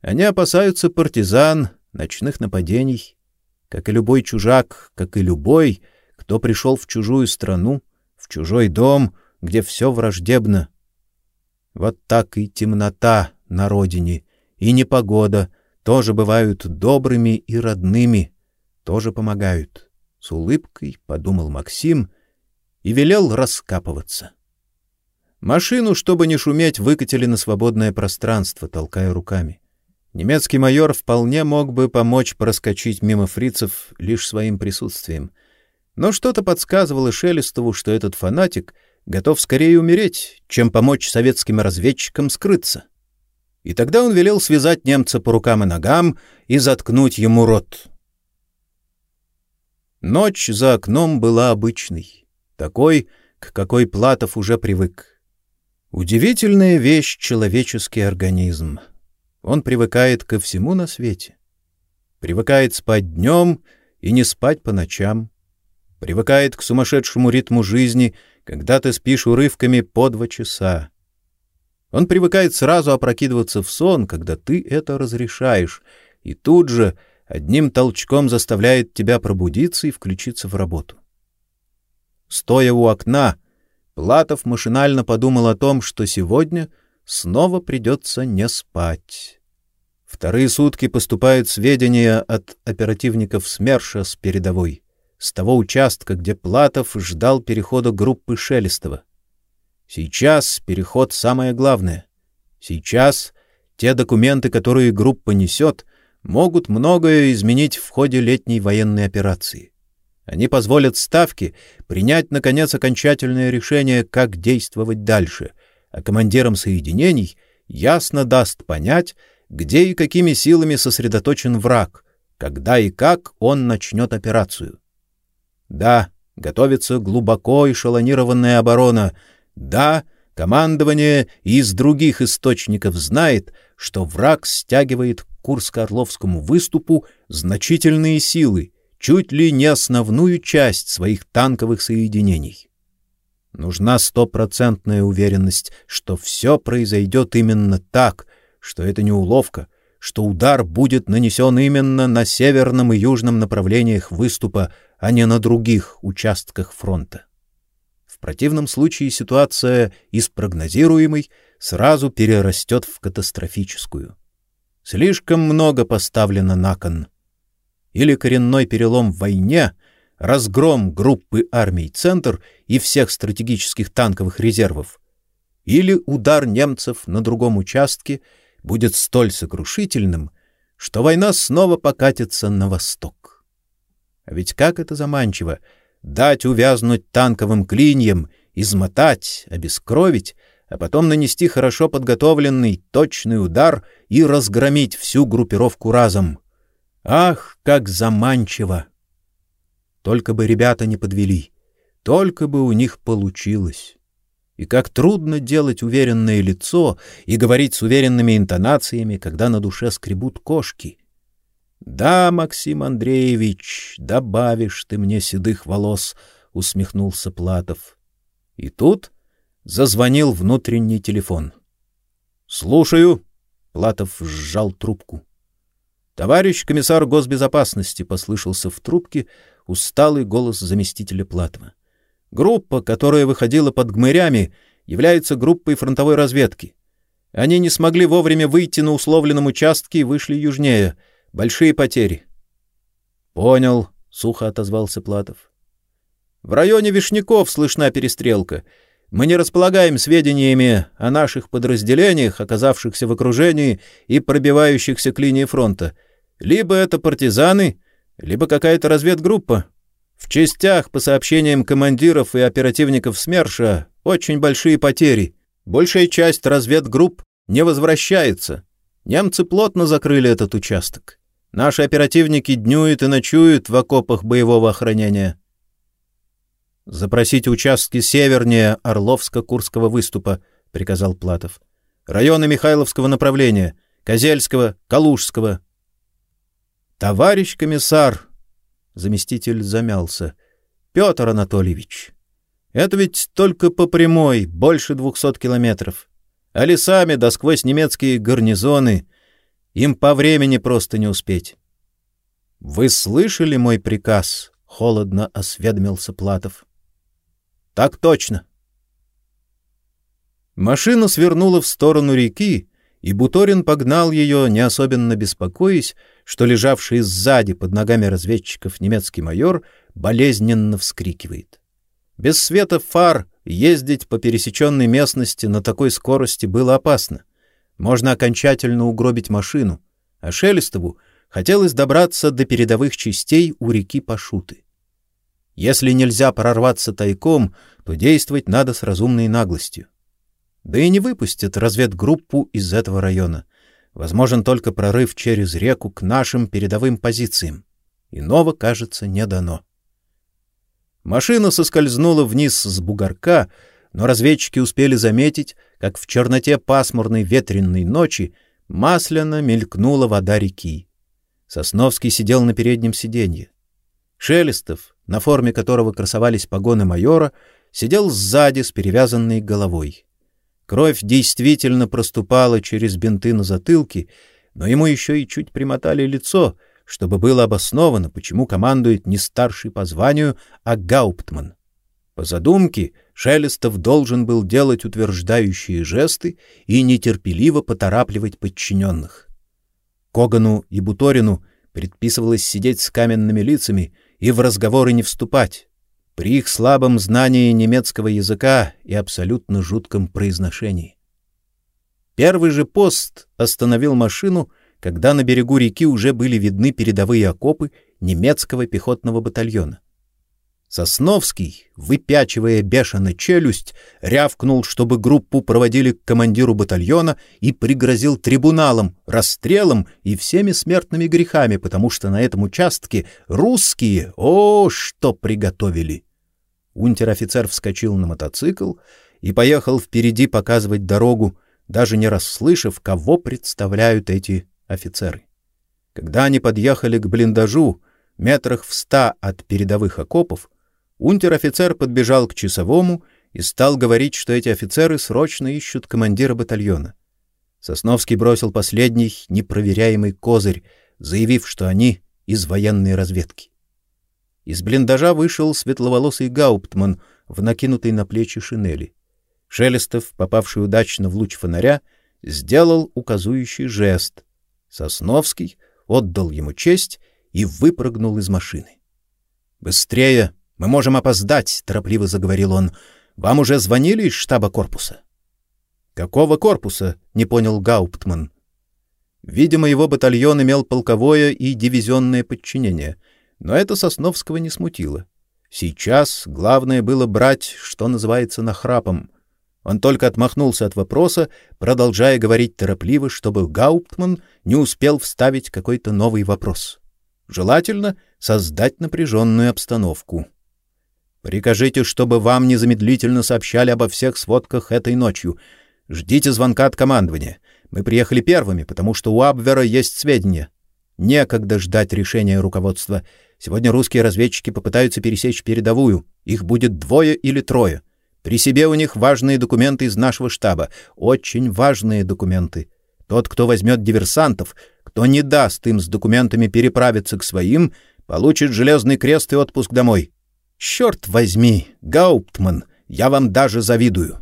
Они опасаются партизан, ночных нападений, как и любой чужак, как и любой, кто пришел в чужую страну, в чужой дом, где все враждебно. Вот так и темнота на родине, и непогода тоже бывают добрыми и родными, тоже помогают. С улыбкой подумал Максим и велел раскапываться. Машину, чтобы не шуметь, выкатили на свободное пространство, толкая руками. Немецкий майор вполне мог бы помочь проскочить мимо фрицев лишь своим присутствием. Но что-то подсказывало Шелестову, что этот фанатик готов скорее умереть, чем помочь советским разведчикам скрыться. И тогда он велел связать немца по рукам и ногам и заткнуть ему рот. Ночь за окном была обычной, такой, к какой Платов уже привык. Удивительная вещь человеческий организм. Он привыкает ко всему на свете. Привыкает спать днем и не спать по ночам. Привыкает к сумасшедшему ритму жизни — когда ты спишь урывками по два часа. Он привыкает сразу опрокидываться в сон, когда ты это разрешаешь, и тут же одним толчком заставляет тебя пробудиться и включиться в работу. Стоя у окна, Платов машинально подумал о том, что сегодня снова придется не спать. Вторые сутки поступают сведения от оперативников СМЕРШа с передовой с того участка, где Платов ждал перехода группы Шелестова. Сейчас переход самое главное. Сейчас те документы, которые группа несет, могут многое изменить в ходе летней военной операции. Они позволят Ставке принять, наконец, окончательное решение, как действовать дальше, а командирам соединений ясно даст понять, где и какими силами сосредоточен враг, когда и как он начнет операцию. Да, готовится глубоко эшелонированная оборона. Да, командование из других источников знает, что враг стягивает к Курско-Орловскому выступу значительные силы, чуть ли не основную часть своих танковых соединений. Нужна стопроцентная уверенность, что все произойдет именно так, что это не уловка, что удар будет нанесен именно на северном и южном направлениях выступа, а не на других участках фронта. В противном случае ситуация из прогнозируемой сразу перерастет в катастрофическую. Слишком много поставлено на кон. Или коренной перелом в войне, разгром группы армий «Центр» и всех стратегических танковых резервов, или удар немцев на другом участке будет столь сокрушительным, что война снова покатится на восток. А ведь как это заманчиво дать увязнуть танковым клиньям, измотать, обескровить, а потом нанести хорошо подготовленный точный удар и разгромить всю группировку разом. Ах, как заманчиво! Только бы ребята не подвели, только бы у них получилось. И как трудно делать уверенное лицо и говорить с уверенными интонациями, когда на душе скребут кошки — да, Максим Андреевич, добавишь ты мне седых волос, усмехнулся Платов. И тут зазвонил внутренний телефон. Слушаю, Платов сжал трубку. Товарищ комиссар госбезопасности послышался в трубке усталый голос заместителя Платова. Группа, которая выходила под гмырями, является группой фронтовой разведки. Они не смогли вовремя выйти на условленном участке и вышли южнее — Большие потери. Понял, сухо отозвался Платов. В районе Вишняков слышна перестрелка. Мы не располагаем сведениями о наших подразделениях, оказавшихся в окружении и пробивающихся к линии фронта. Либо это партизаны, либо какая-то разведгруппа. В частях, по сообщениям командиров и оперативников СМЕРШа, очень большие потери. Большая часть разведгрупп не возвращается. Немцы плотно закрыли этот участок. Наши оперативники днюют и ночуют в окопах боевого охранения. Запросите участки севернее Орловско-Курского выступа, приказал Платов. Районы Михайловского направления, Козельского, Калужского. Товарищ комиссар, заместитель замялся. Петр Анатольевич, это ведь только по прямой, больше двухсот километров. А лесами да сквозь немецкие гарнизоны им по времени просто не успеть. — Вы слышали мой приказ? — холодно осведомился Платов. — Так точно. Машина свернула в сторону реки, и Буторин погнал ее, не особенно беспокоясь, что лежавший сзади под ногами разведчиков немецкий майор болезненно вскрикивает. Без света фар ездить по пересеченной местности на такой скорости было опасно. Можно окончательно угробить машину, а Шелестову хотелось добраться до передовых частей у реки Пашуты. Если нельзя прорваться тайком, то действовать надо с разумной наглостью. Да и не выпустят разведгруппу из этого района. Возможен только прорыв через реку к нашим передовым позициям. Иного, кажется, не дано. Машина соскользнула вниз с бугорка, но разведчики успели заметить, как в черноте пасмурной ветренной ночи масляно мелькнула вода реки. Сосновский сидел на переднем сиденье. Шелестов, на форме которого красовались погоны майора, сидел сзади с перевязанной головой. Кровь действительно проступала через бинты на затылке, но ему еще и чуть примотали лицо, чтобы было обосновано, почему командует не старший по званию, а гауптман. По задумке, Шелестов должен был делать утверждающие жесты и нетерпеливо поторапливать подчиненных. Когану и Буторину предписывалось сидеть с каменными лицами и в разговоры не вступать, при их слабом знании немецкого языка и абсолютно жутком произношении. Первый же пост остановил машину, когда на берегу реки уже были видны передовые окопы немецкого пехотного батальона. Сосновский, выпячивая бешено челюсть, рявкнул, чтобы группу проводили к командиру батальона и пригрозил трибуналом, расстрелом и всеми смертными грехами, потому что на этом участке русские, о, что приготовили! Унтер-офицер вскочил на мотоцикл и поехал впереди показывать дорогу, даже не расслышав, кого представляют эти офицеры. Когда они подъехали к блиндажу, метрах в ста от передовых окопов, унтер-офицер подбежал к часовому и стал говорить, что эти офицеры срочно ищут командира батальона. Сосновский бросил последний непроверяемый козырь, заявив, что они из военной разведки. Из блиндажа вышел светловолосый гауптман в накинутой на плечи шинели. Шелестов, попавший удачно в луч фонаря, сделал указующий жест. Сосновский отдал ему честь и выпрыгнул из машины. «Быстрее! Мы можем опоздать!» — торопливо заговорил он. «Вам уже звонили из штаба корпуса?» «Какого корпуса?» — не понял Гауптман. Видимо, его батальон имел полковое и дивизионное подчинение — но это Сосновского не смутило. Сейчас главное было брать, что называется, нахрапом. Он только отмахнулся от вопроса, продолжая говорить торопливо, чтобы Гауптман не успел вставить какой-то новый вопрос. Желательно создать напряженную обстановку. Прикажите, чтобы вам незамедлительно сообщали обо всех сводках этой ночью. Ждите звонка от командования. Мы приехали первыми, потому что у Абвера есть сведения. Некогда ждать решения руководства. Сегодня русские разведчики попытаются пересечь передовую. Их будет двое или трое. При себе у них важные документы из нашего штаба. Очень важные документы. Тот, кто возьмет диверсантов, кто не даст им с документами переправиться к своим, получит железный крест и отпуск домой. Черт возьми, Гауптман, я вам даже завидую.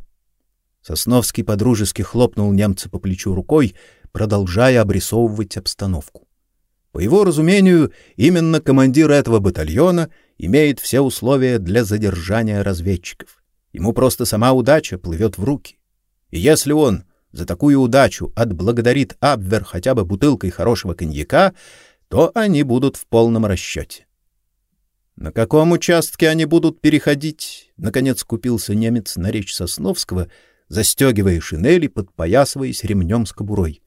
Сосновский подружески хлопнул немца по плечу рукой, продолжая обрисовывать обстановку. По его разумению, именно командир этого батальона имеет все условия для задержания разведчиков. Ему просто сама удача плывет в руки. И если он за такую удачу отблагодарит Абвер хотя бы бутылкой хорошего коньяка, то они будут в полном расчете. На каком участке они будут переходить? Наконец купился немец на речь Сосновского, застегивая шинели, подпоясываясь ремнем с кобурой.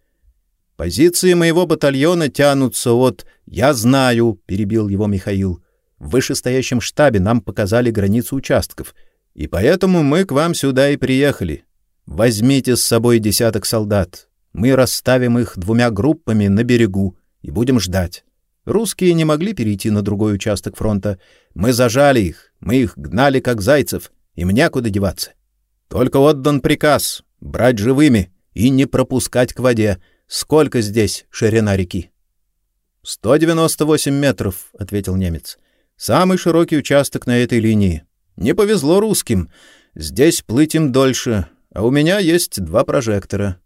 Позиции моего батальона тянутся от «Я знаю», — перебил его Михаил. «В вышестоящем штабе нам показали границу участков, и поэтому мы к вам сюда и приехали. Возьмите с собой десяток солдат. мы расставим их двумя группами на берегу и будем ждать. Русские не могли перейти на другой участок фронта. Мы зажали их, мы их гнали как зайцев, им некуда деваться. Только отдан приказ брать живыми и не пропускать к воде. Сколько здесь ширина реки? — Сто девяносто восемь метров, — ответил немец. — Самый широкий участок на этой линии. Не повезло русским. Здесь плыть им дольше, а у меня есть два прожектора.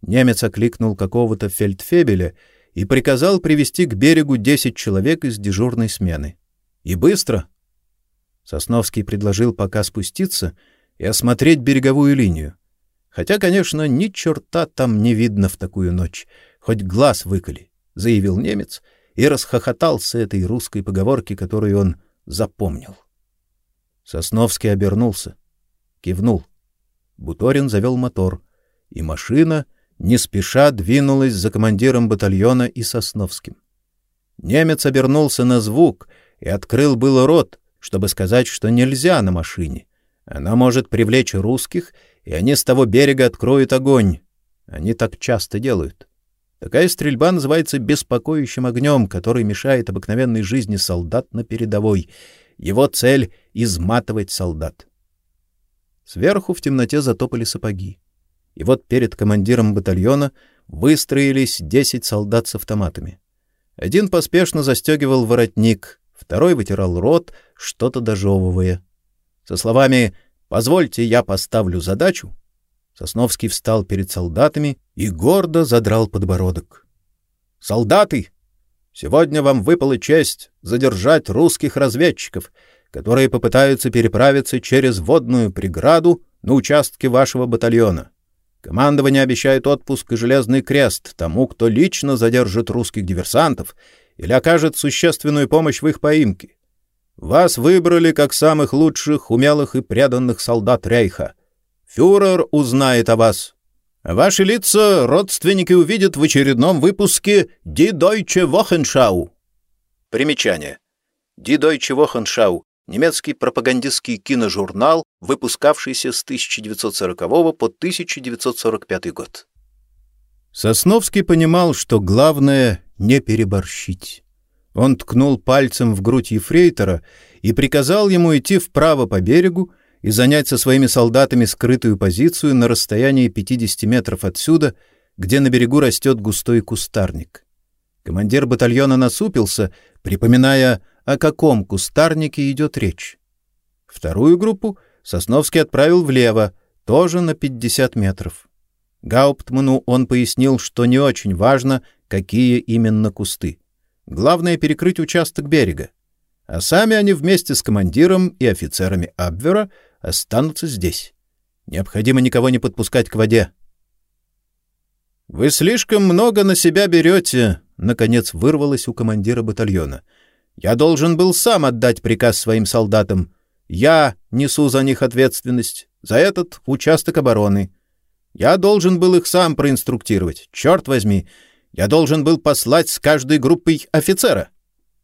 Немец окликнул какого-то фельдфебеля и приказал привести к берегу десять человек из дежурной смены. И быстро. Сосновский предложил пока спуститься и осмотреть береговую линию. Хотя, конечно, ни черта там не видно в такую ночь, хоть глаз выколи, заявил немец и расхохотался этой русской поговорки, которую он запомнил. Сосновский обернулся, кивнул. Буторин завел мотор, и машина не спеша двинулась за командиром батальона и Сосновским. Немец обернулся на звук и открыл было рот, чтобы сказать, что нельзя на машине. Она может привлечь русских, и они с того берега откроют огонь. Они так часто делают. Такая стрельба называется беспокоящим огнем, который мешает обыкновенной жизни солдат на передовой — его цель — изматывать солдат. Сверху в темноте затопали сапоги. И вот перед командиром батальона выстроились десять солдат с автоматами. Один поспешно застегивал воротник, второй вытирал рот, что-то дожевывая. Со словами «Позвольте, я поставлю задачу», Сосновский встал перед солдатами и гордо задрал подбородок. «Солдаты! Сегодня вам выпала честь задержать русских разведчиков, которые попытаются переправиться через водную преграду на участке вашего батальона. Командование обещает отпуск и железный крест тому, кто лично задержит русских диверсантов или окажет существенную помощь в их поимке. Вас выбрали как самых лучших, умелых и преданных солдат Рейха. Фюрер узнает о вас Ваши лица родственники увидят в очередном выпуске «Die Deutsche Wochenschau». Примечание. «Die Deutsche Wochenschau» — немецкий пропагандистский киножурнал, выпускавшийся с 1940 по 1945 год. Сосновский понимал, что главное — не переборщить. Он ткнул пальцем в грудь ефрейтора и приказал ему идти вправо по берегу, и занять со своими солдатами скрытую позицию на расстоянии 50 метров отсюда, где на берегу растет густой кустарник. Командир батальона насупился, припоминая, о каком кустарнике идет речь. Вторую группу Сосновский отправил влево, тоже на 50 метров. Гауптману он пояснил, что не очень важно, какие именно кусты. Главное — перекрыть участок берега. А сами они вместе с командиром и офицерами Абвера — останутся здесь. Необходимо никого не подпускать к воде. — Вы слишком много на себя берете, — наконец вырвалось у командира батальона. — Я должен был сам отдать приказ своим солдатам. Я несу за них ответственность, за этот участок обороны. Я должен был их сам проинструктировать. Черт возьми, я должен был послать с каждой группой офицера.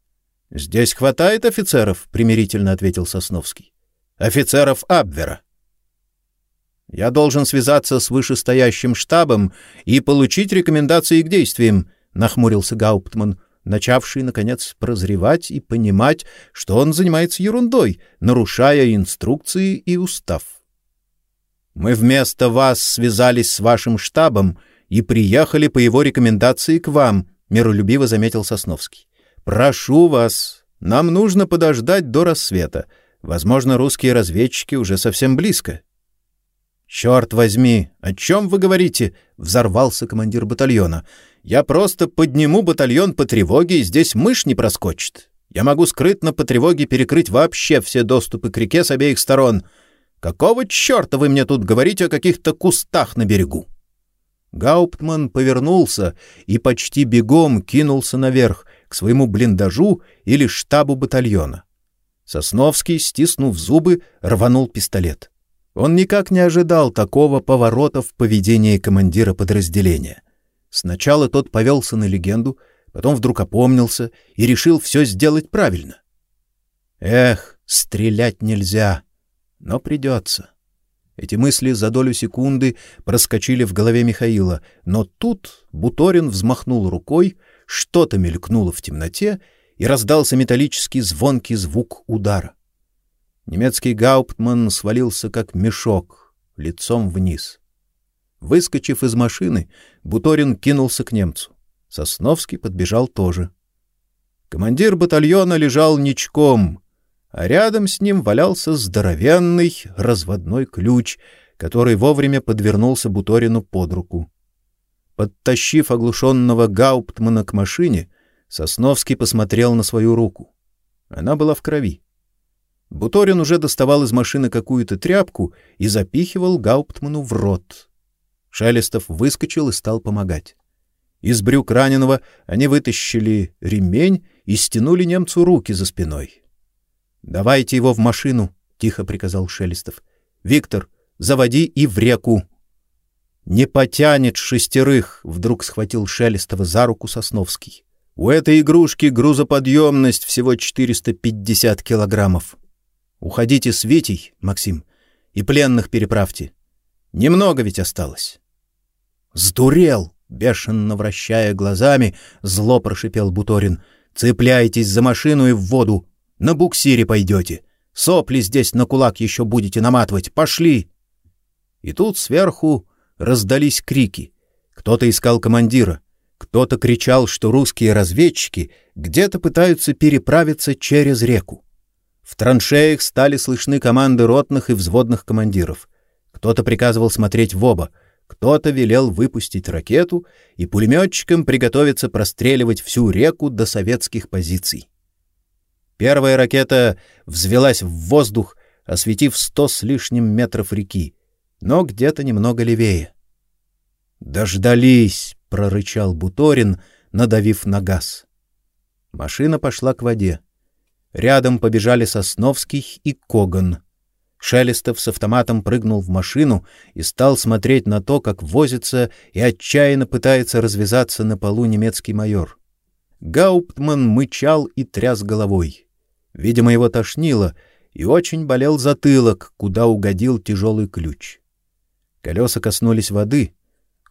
— Здесь хватает офицеров, — примирительно ответил Сосновский офицеров Абвера. Я должен связаться с вышестоящим штабом и получить рекомендации к действиям, нахмурился Гауптман, начавший наконец прозревать и понимать, что он занимается ерундой, нарушая инструкции и устав. Мы вместо вас связались с вашим штабом и приехали по его рекомендации к вам, миролюбиво заметил Сосновский. Прошу вас, нам нужно подождать до рассвета. Возможно, русские разведчики уже совсем близко. «Черт возьми! О чем вы говорите?» — взорвался командир батальона. «Я просто подниму батальон по тревоге, и здесь мышь не проскочит. Я могу скрытно по тревоге перекрыть вообще все доступы к реке с обеих сторон. Какого черта вы мне тут говорите о каких-то кустах на берегу?» Гауптман повернулся и почти бегом кинулся наверх, к своему блиндажу или штабу батальона. Сосновский, стиснув зубы, рванул пистолет. Он никак не ожидал такого поворота в поведении командира подразделения. Сначала тот повелся на легенду, потом вдруг опомнился и решил все сделать правильно. Эх, стрелять нельзя, но придется. Эти мысли за долю секунды проскочили в голове Михаила, но тут Буторин взмахнул рукой, что-то мелькнуло в темноте, и раздался металлический звонкий звук удара. Немецкий гауптман свалился как мешок, лицом вниз. Выскочив из машины, Буторин кинулся к немцу. Сосновский подбежал тоже. Командир батальона лежал ничком, а рядом с ним валялся здоровенный разводной ключ, который вовремя подвернулся Буторину под руку. Подтащив оглушенного гауптмана к машине, Сосновский посмотрел на свою руку. Она была в крови. Буторин уже доставал из машины какую-то тряпку и запихивал гауптману в рот. Шелестов выскочил и стал помогать. Из брюк раненого они вытащили ремень и стянули немцу руки за спиной. Давайте его в машину, тихо приказал Шелестов. Виктор, заводи и в реку. Не потянет шестерых, вдруг схватил Шелестова за руку Сосновский. У этой игрушки грузоподъемность всего 450 килограммов. Уходите с Витей, Максим, и пленных переправьте. Немного ведь осталось. Сдурел, бешено вращая глазами, зло прошипел Буторин. Цепляйтесь за машину и в воду. На буксире пойдете. Сопли здесь на кулак еще будете наматывать. Пошли!» И тут сверху раздались крики. Кто-то искал командира. Кто-то кричал, что русские разведчики где-то пытаются переправиться через реку. В траншеях стали слышны команды ротных и взводных командиров. Кто-то приказывал смотреть в оба, кто-то велел выпустить ракету и пулеметчикам приготовиться простреливать всю реку до советских позиций. Первая ракета взвелась в воздух, осветив сто с лишним метров реки, но где-то немного левее. «Дождались!» — прорычал Буторин, надавив на газ. Машина пошла к воде. Рядом побежали Сосновский и Коган. Шелестов с автоматом прыгнул в машину и стал смотреть на то, как возится и отчаянно пытается развязаться на полу немецкий майор. Гауптман мычал и тряс головой. Видимо, его тошнило, и очень болел затылок, куда угодил тяжелый ключ. Колеса коснулись воды.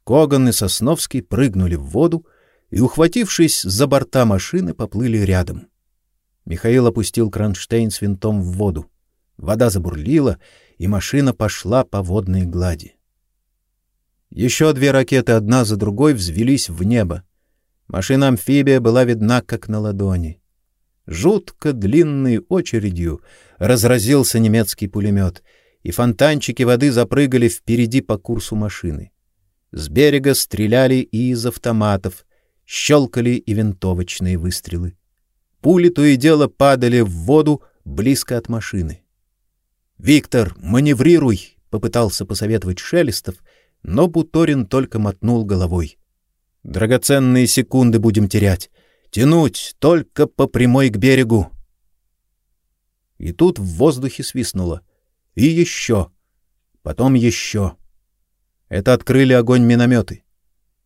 Коган и Сосновский прыгнули в воду и, ухватившись за борта машины, поплыли рядом. Михаил опустил кронштейн с винтом в воду. Вода забурлила, и машина пошла по водной глади. Еще две ракеты одна за другой взвелись в небо. Машина-амфибия была видна как на ладони. Жутко длинной очередью разразился немецкий пулемет, и фонтанчики воды запрыгали впереди по курсу машины. С берега стреляли и из автоматов, щелкали и винтовочные выстрелы. Пули то и дело падали в воду близко от машины. «Виктор, маневрируй!» — попытался посоветовать Шелестов, но Буторин только мотнул головой. «Драгоценные секунды будем терять. Тянуть только по прямой к берегу. И тут в воздухе свистнуло. И еще. Потом еще. Это открыли огонь минометы.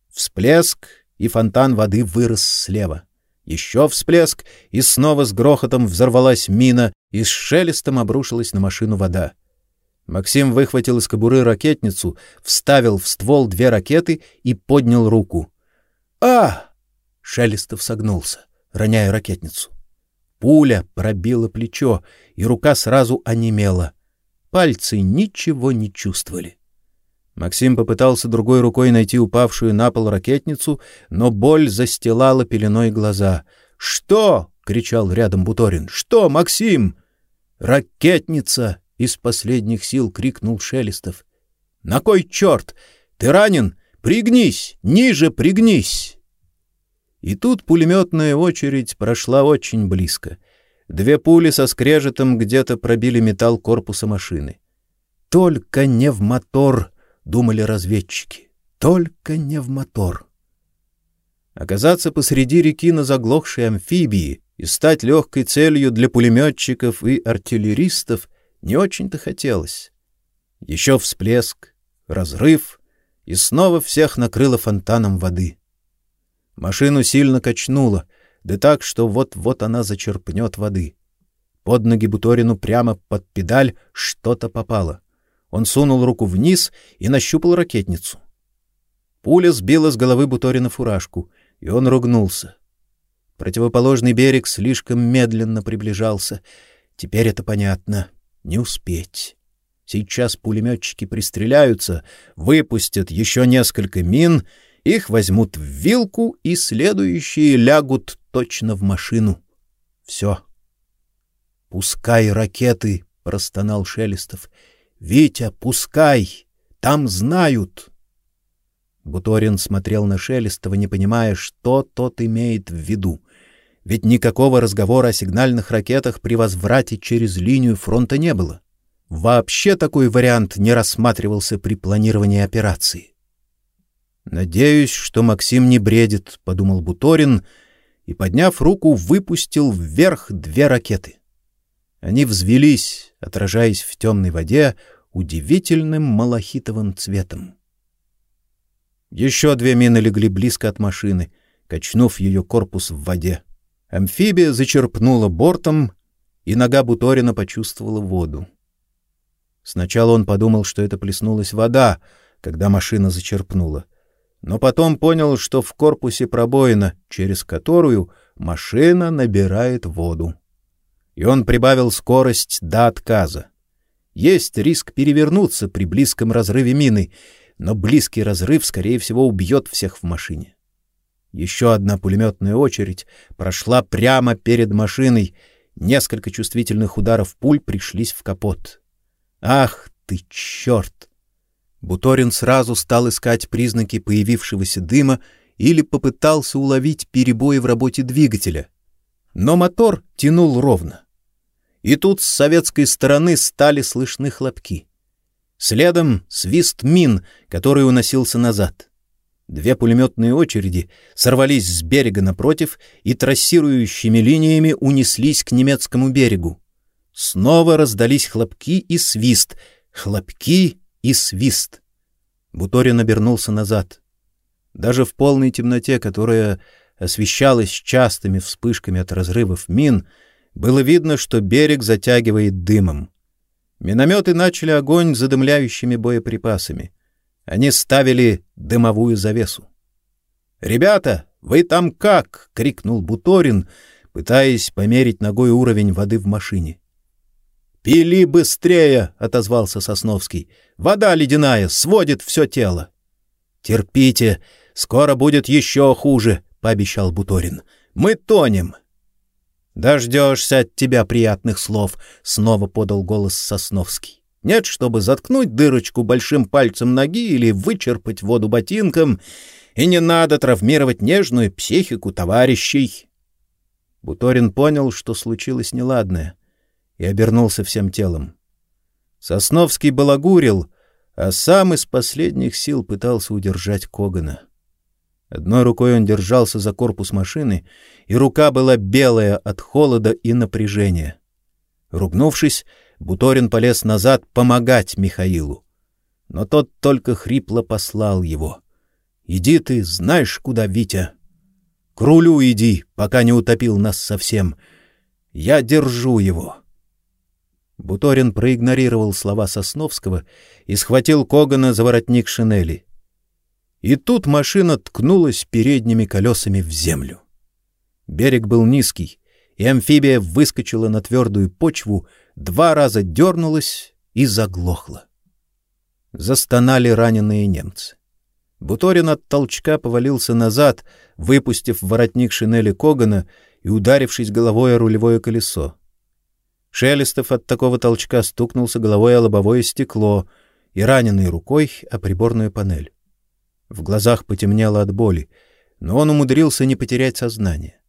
Всплеск, и фонтан воды вырос слева. Еще всплеск, и снова с грохотом взорвалась мина, и с шелестом обрушилась на машину вода. Максим выхватил из кобуры ракетницу, вставил в ствол две ракеты и поднял руку. «А!» Шелестов согнулся, роняя ракетницу. Пуля пробила плечо, и рука сразу онемела. Пальцы ничего не чувствовали. Максим попытался другой рукой найти упавшую на пол ракетницу, но боль застилала пеленой глаза. "Что?" кричал рядом Буторин. "Что, Максим?" "Ракетница!" из последних сил крикнул Шелестов. "На кой черт? Ты ранен? Пригнись, ниже пригнись!" И тут пулеметная очередь прошла очень близко. Две пули со скрежетом где-то пробили металл корпуса машины. Только не в мотор, думали разведчики. Только не в мотор. Оказаться посреди реки на заглохшей амфибии и стать легкой целью для пулеметчиков и артиллеристов не очень-то хотелось. Еще всплеск, разрыв, и снова всех накрыло фонтаном воды. Машину сильно качнуло, да так, что вот-вот она зачерпнет воды. Под ноги Буторину прямо под педаль что-то попало. Он сунул руку вниз и нащупал ракетницу. Пуля сбила с головы Буторина фуражку, и он ругнулся. Противоположный берег слишком медленно приближался. Теперь это понятно. Не успеть. Сейчас пулеметчики пристреляются, выпустят еще несколько мин, их возьмут в вилку, и следующие лягут точно в машину. Все. «Пускай ракеты!» — простонал Шелестов. «Витя, пускай! Там знают!» Буторин смотрел на Шелестова, не понимая, что тот имеет в виду. Ведь никакого разговора о сигнальных ракетах при возврате через линию фронта не было. Вообще такой вариант не рассматривался при планировании операции. «Надеюсь, что Максим не бредит», — подумал Буторин, и, подняв руку, выпустил вверх две ракеты. Они взвелись, отражаясь в темной воде удивительным малахитовым цветом. Еще две мины легли близко от машины, качнув ее корпус в воде. Амфибия зачерпнула бортом, и нога Буторина почувствовала воду. Сначала он подумал, что это плеснулась вода, когда машина зачерпнула, но потом понял, что в корпусе пробоина, через которую машина набирает воду. И он прибавил скорость до отказа. Есть риск перевернуться при близком разрыве мины, но близкий разрыв, скорее всего, убьет всех в машине. Еще одна пулеметная очередь прошла прямо перед машиной. Несколько чувствительных ударов пуль пришлись в капот. Ах ты черт! Буторин сразу стал искать признаки появившегося дыма или попытался уловить перебои в работе двигателя. Но мотор тянул ровно. И тут с советской стороны стали слышны хлопки. Следом свист мин, который уносился назад. Две пулеметные очереди сорвались с берега напротив и трассирующими линиями унеслись к немецкому берегу. Снова раздались хлопки и свист, хлопки и свист. Буторин обернулся назад. Даже в полной темноте, которая освещалась частыми вспышками от разрывов мин, было видно, что берег затягивает дымом. Минометы начали огонь задымляющими боеприпасами. Они ставили дымовую завесу. «Ребята, вы там как?» — крикнул Буторин, пытаясь померить ногой уровень воды в машине. «Пили быстрее!» — отозвался Сосновский. «Вода ледяная, сводит все тело». «Терпите, скоро будет еще хуже», — пообещал Буторин. «Мы тонем». Дождешься от тебя приятных слов, снова подал голос Сосновский. Нет, чтобы заткнуть дырочку большим пальцем ноги или вычерпать воду ботинком, и не надо травмировать нежную психику товарищей. Буторин понял, что случилось неладное, и обернулся всем телом. Сосновский балагурил, а сам из последних сил пытался удержать Когана. Одной рукой он держался за корпус машины, и рука была белая от холода и напряжения. Ругнувшись, Буторин полез назад помогать Михаилу. Но тот только хрипло послал его. «Иди ты, знаешь, куда, Витя? К рулю иди, пока не утопил нас совсем. Я держу его». Буторин проигнорировал слова Сосновского и схватил Когана за воротник шинели. И тут машина ткнулась передними колесами в землю. Берег был низкий, и амфибия выскочила на твердую почву, два раза дернулась и заглохла. Застонали раненые немцы. Буторин от толчка повалился назад, выпустив воротник шинели Когана и ударившись головой о рулевое колесо. Шелестов от такого толчка стукнулся головой о лобовое стекло и раненой рукой о приборную панель. В глазах потемнело от боли, но он умудрился не потерять сознание.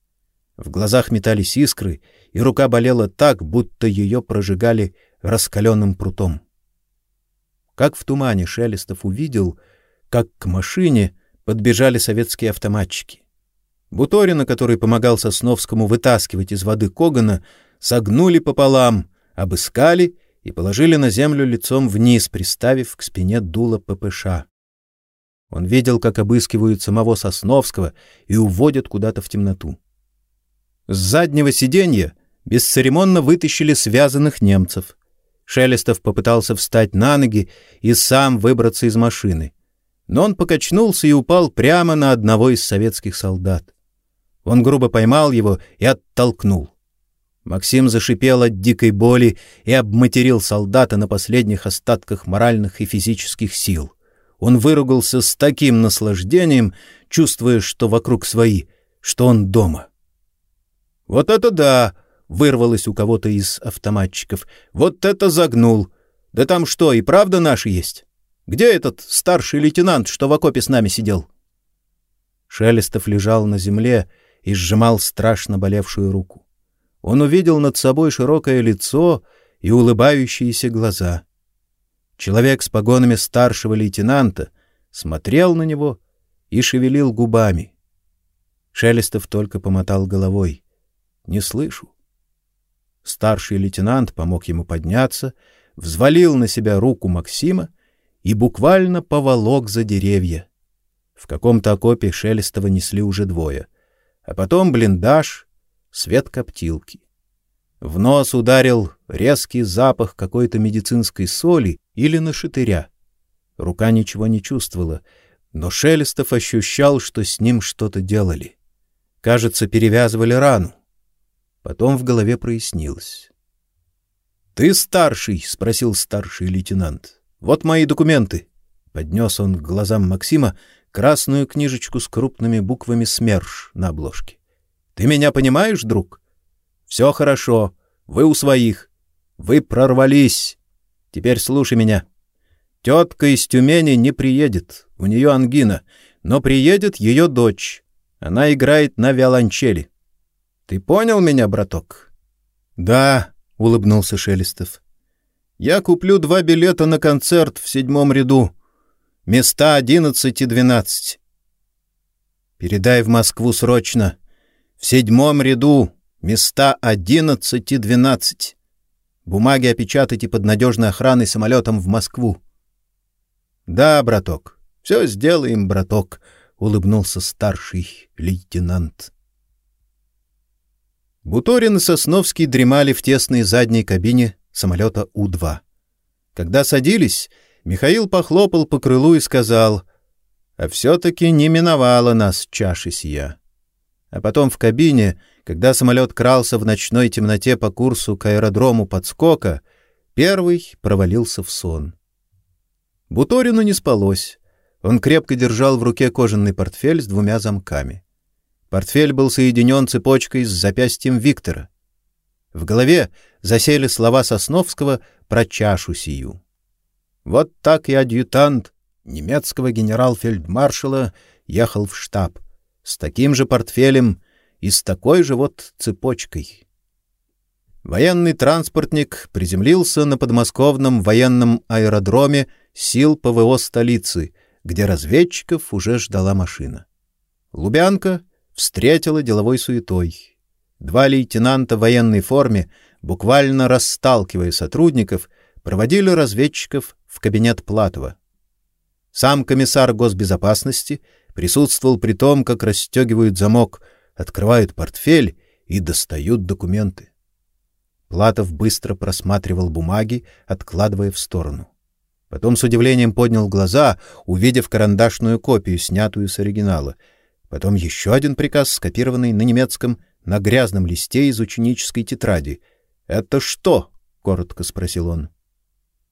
В глазах метались искры, и рука болела так, будто ее прожигали раскаленным прутом. Как в тумане Шелестов увидел, как к машине подбежали советские автоматчики. Буторина, который помогал Сосновскому вытаскивать из воды Когана, согнули пополам, обыскали и положили на землю лицом вниз, приставив к спине дуло ППШ. Он видел, как обыскивают самого Сосновского и уводят куда-то в темноту. С заднего сиденья бесцеремонно вытащили связанных немцев. Шелестов попытался встать на ноги и сам выбраться из машины. Но он покачнулся и упал прямо на одного из советских солдат. Он грубо поймал его и оттолкнул. Максим зашипел от дикой боли и обматерил солдата на последних остатках моральных и физических сил. Он выругался с таким наслаждением, чувствуя, что вокруг свои, что он дома. «Вот это да!» — вырвалось у кого-то из автоматчиков. «Вот это загнул! Да там что, и правда наши есть? Где этот старший лейтенант, что в окопе с нами сидел?» Шелестов лежал на земле и сжимал страшно болевшую руку. Он увидел над собой широкое лицо и улыбающиеся глаза. Человек с погонами старшего лейтенанта смотрел на него и шевелил губами. Шелестов только помотал головой. «Не слышу». Старший лейтенант помог ему подняться, взвалил на себя руку Максима и буквально поволок за деревья. В каком-то окопе Шелестова несли уже двое, а потом блиндаж, свет коптилки. В нос ударил резкий запах какой-то медицинской соли или нашатыря. Рука ничего не чувствовала, но Шелестов ощущал, что с ним что-то делали. Кажется, перевязывали рану. Потом в голове прояснилось. «Ты старший?» — спросил старший лейтенант. «Вот мои документы». Поднес он к глазам Максима красную книжечку с крупными буквами «СМЕРШ» на обложке. Ты меня понимаешь, друг? Все хорошо. Вы у своих. Вы прорвались. Теперь слушай меня. Тетка из Тюмени не приедет. У нее ангина. Но приедет ее дочь. Она играет на виолончели. Ты понял меня, браток? Да, улыбнулся Шелестов. Я куплю два билета на концерт в седьмом ряду. Места одиннадцать и двенадцать. Передай в Москву срочно. В седьмом ряду места одиннадцать и двенадцать. Бумаги опечатайте под надежной охраной самолетом в Москву. — Да, браток, все сделаем, браток, — улыбнулся старший лейтенант. Буторин и Сосновский дремали в тесной задней кабине самолета У-2. Когда садились, Михаил похлопал по крылу и сказал, «А все-таки не миновала нас чаши сия». А потом в кабине, когда самолет крался в ночной темноте по курсу к аэродрому подскока, первый провалился в сон. Буторину не спалось. Он крепко держал в руке кожаный портфель с двумя замками. Портфель был соединен цепочкой с запястьем Виктора. В голове засели слова Сосновского про чашу сию. Вот так и адъютант немецкого генерал-фельдмаршала ехал в штаб — с таким же портфелем и с такой же вот цепочкой. Военный транспортник приземлился на подмосковном военном аэродроме сил ПВО столицы, где разведчиков уже ждала машина. Лубянка встретила деловой суетой. Два лейтенанта в военной форме, буквально расталкивая сотрудников, проводили разведчиков в кабинет Платова. Сам комиссар госбезопасности — присутствовал при том, как расстегивают замок, открывают портфель и достают документы. Платов быстро просматривал бумаги, откладывая в сторону. Потом с удивлением поднял глаза, увидев карандашную копию, снятую с оригинала. Потом еще один приказ, скопированный на немецком, на грязном листе из ученической тетради. «Это что?» — коротко спросил он.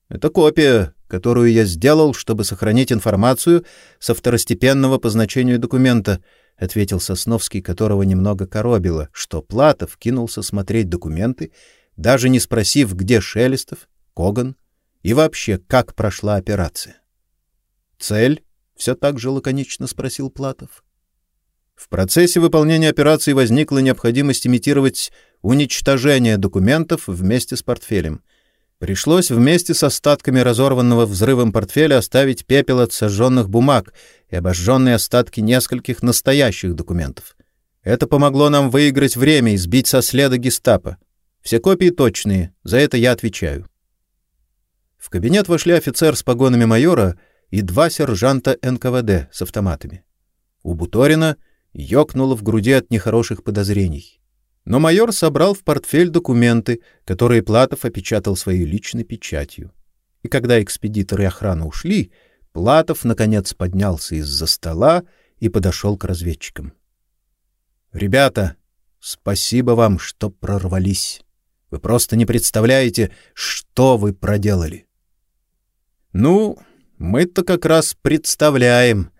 «Это копия которую я сделал, чтобы сохранить информацию со второстепенного по значению документа, ответил Сосновский, которого немного коробило, что Платов кинулся смотреть документы, даже не спросив, где Шелестов, Коган и вообще, как прошла операция. Цель все так же лаконично спросил Платов. В процессе выполнения операции возникла необходимость имитировать уничтожение документов вместе с портфелем — Пришлось вместе с остатками разорванного взрывом портфеля оставить пепел от сожженных бумаг и обожженные остатки нескольких настоящих документов. Это помогло нам выиграть время и сбить со следа гестапо. Все копии точные, за это я отвечаю. В кабинет вошли офицер с погонами майора и два сержанта НКВД с автоматами. У Буторина ёкнуло в груди от нехороших подозрений. Но майор собрал в портфель документы, которые Платов опечатал своей личной печатью. И когда экспедиторы и охрана ушли, Платов наконец поднялся из-за стола и подошел к разведчикам. Ребята, спасибо вам, что прорвались. Вы просто не представляете, что вы проделали. Ну, мы-то как раз представляем.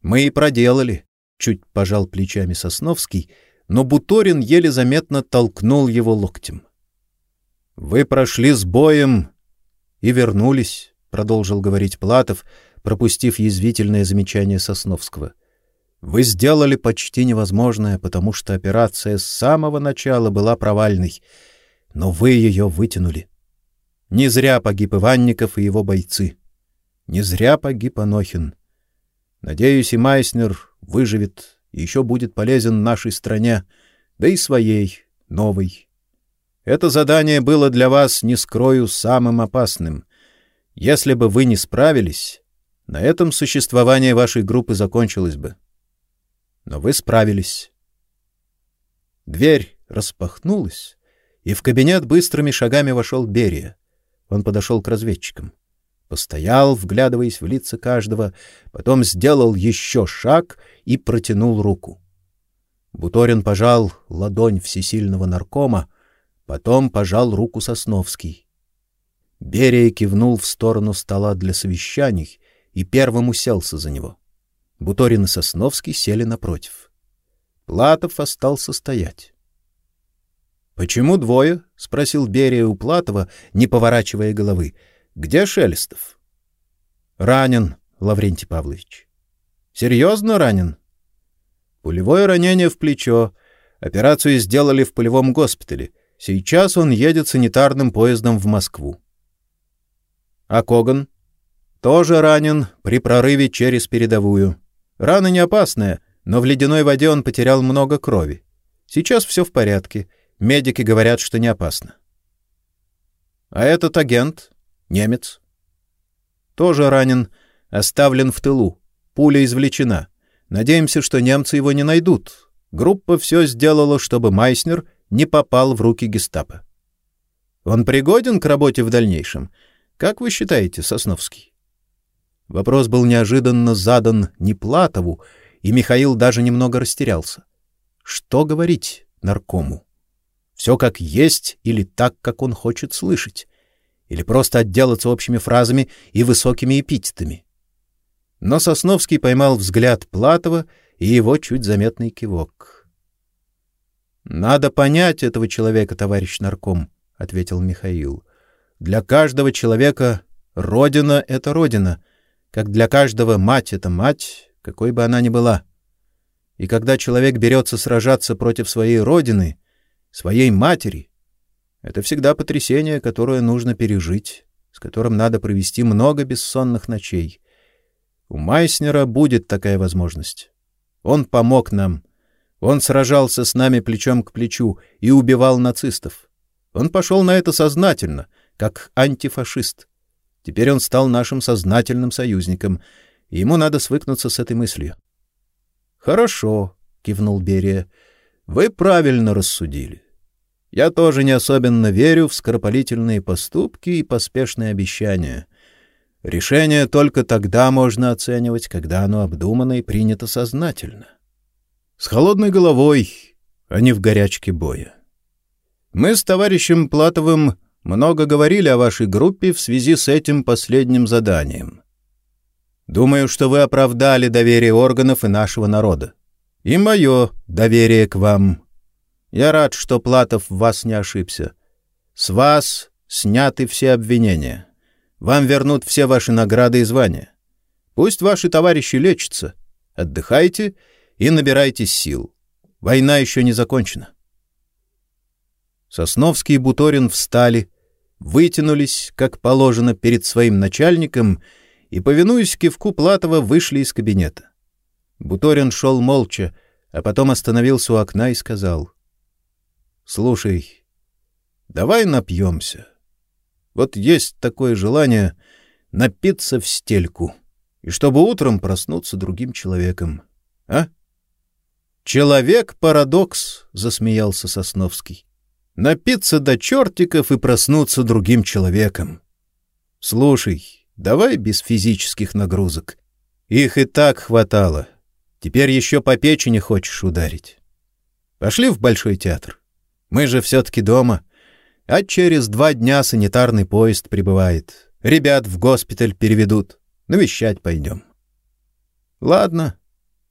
Мы и проделали, чуть пожал плечами Сосновский но Буторин еле заметно толкнул его локтем. Вы прошли с боем и вернулись, продолжил говорить Платов, пропустив язвительное замечание Сосновского. Вы сделали почти невозможное, потому что операция с самого начала была провальной, но вы ее вытянули. Не зря погиб Иванников и его бойцы. Не зря погиб Анохин. Надеюсь, и Майснер выживет и еще будет полезен нашей стране, да и своей, новой. Это задание было для вас, не скрою, самым опасным. Если бы вы не справились, на этом существование вашей группы закончилось бы. Но вы справились. Дверь распахнулась, и в кабинет быстрыми шагами вошел Берия. Он подошел к разведчикам. Постоял, вглядываясь в лица каждого, потом сделал еще шаг и протянул руку. Буторин пожал ладонь всесильного наркома, потом пожал руку Сосновский. Берия кивнул в сторону стола для совещаний и первым уселся за него. Буторин и Сосновский сели напротив. Платов остался стоять. Почему двое? спросил Берия у Платова, не поворачивая головы. Где Шелестов? Ранен, Лаврентий Павлович. Серьезно ранен? Пулевое ранение в плечо. Операцию сделали в полевом госпитале. Сейчас он едет санитарным поездом в Москву. А Коган тоже ранен при прорыве через передовую. Рана не опасная, но в ледяной воде он потерял много крови. Сейчас все в порядке. Медики говорят, что не опасно. А этот агент Немец. Тоже ранен, оставлен в тылу. Пуля извлечена. Надеемся, что немцы его не найдут. Группа все сделала, чтобы Майснер не попал в руки гестапо. Он пригоден к работе в дальнейшем? Как вы считаете, Сосновский? Вопрос был неожиданно задан Неплатову, и Михаил даже немного растерялся. Что говорить наркому? Все как есть или так, как он хочет слышать? или просто отделаться общими фразами и высокими эпитетами. Но Сосновский поймал взгляд Платова и его чуть заметный кивок. Надо понять этого человека, товарищ нарком, ответил Михаил. Для каждого человека родина это родина, как для каждого мать это мать, какой бы она ни была. И когда человек берется сражаться против своей родины, своей матери, это всегда потрясение, которое нужно пережить, с которым надо провести много бессонных ночей. У Майснера будет такая возможность. Он помог нам. Он сражался с нами плечом к плечу и убивал нацистов. Он пошел на это сознательно, как антифашист. Теперь он стал нашим сознательным союзником, и ему надо свыкнуться с этой мыслью. Хорошо, кивнул Берия. Вы правильно рассудили. Я тоже не особенно верю в скоропалительные поступки и поспешные обещания. Решение только тогда можно оценивать, когда оно обдумано и принято сознательно. С холодной головой, а не в горячке боя. Мы с товарищем Платовым много говорили о вашей группе в связи с этим последним заданием. Думаю, что вы оправдали доверие органов и нашего народа. И мое доверие к вам. Я рад, что Платов в вас не ошибся. С вас сняты все обвинения. Вам вернут все ваши награды и звания. Пусть ваши товарищи лечатся. Отдыхайте и набирайтесь сил. Война еще не закончена. Сосновский и Буторин встали, вытянулись, как положено, перед своим начальником и, повинуясь кивку Платова, вышли из кабинета. Буторин шел молча, а потом остановился у окна и сказал: Слушай, давай напьемся. Вот есть такое желание напиться в стельку, и чтобы утром проснуться другим человеком. А? Человек-парадокс, — засмеялся Сосновский. Напиться до чертиков и проснуться другим человеком. Слушай, давай без физических нагрузок. Их и так хватало. Теперь еще по печени хочешь ударить. Пошли в Большой театр. Мы же все-таки дома. А через два дня санитарный поезд прибывает. Ребят в госпиталь переведут. Навещать пойдем. — Ладно,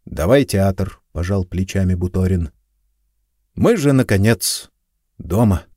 давай театр, — пожал плечами Буторин. — Мы же, наконец, дома.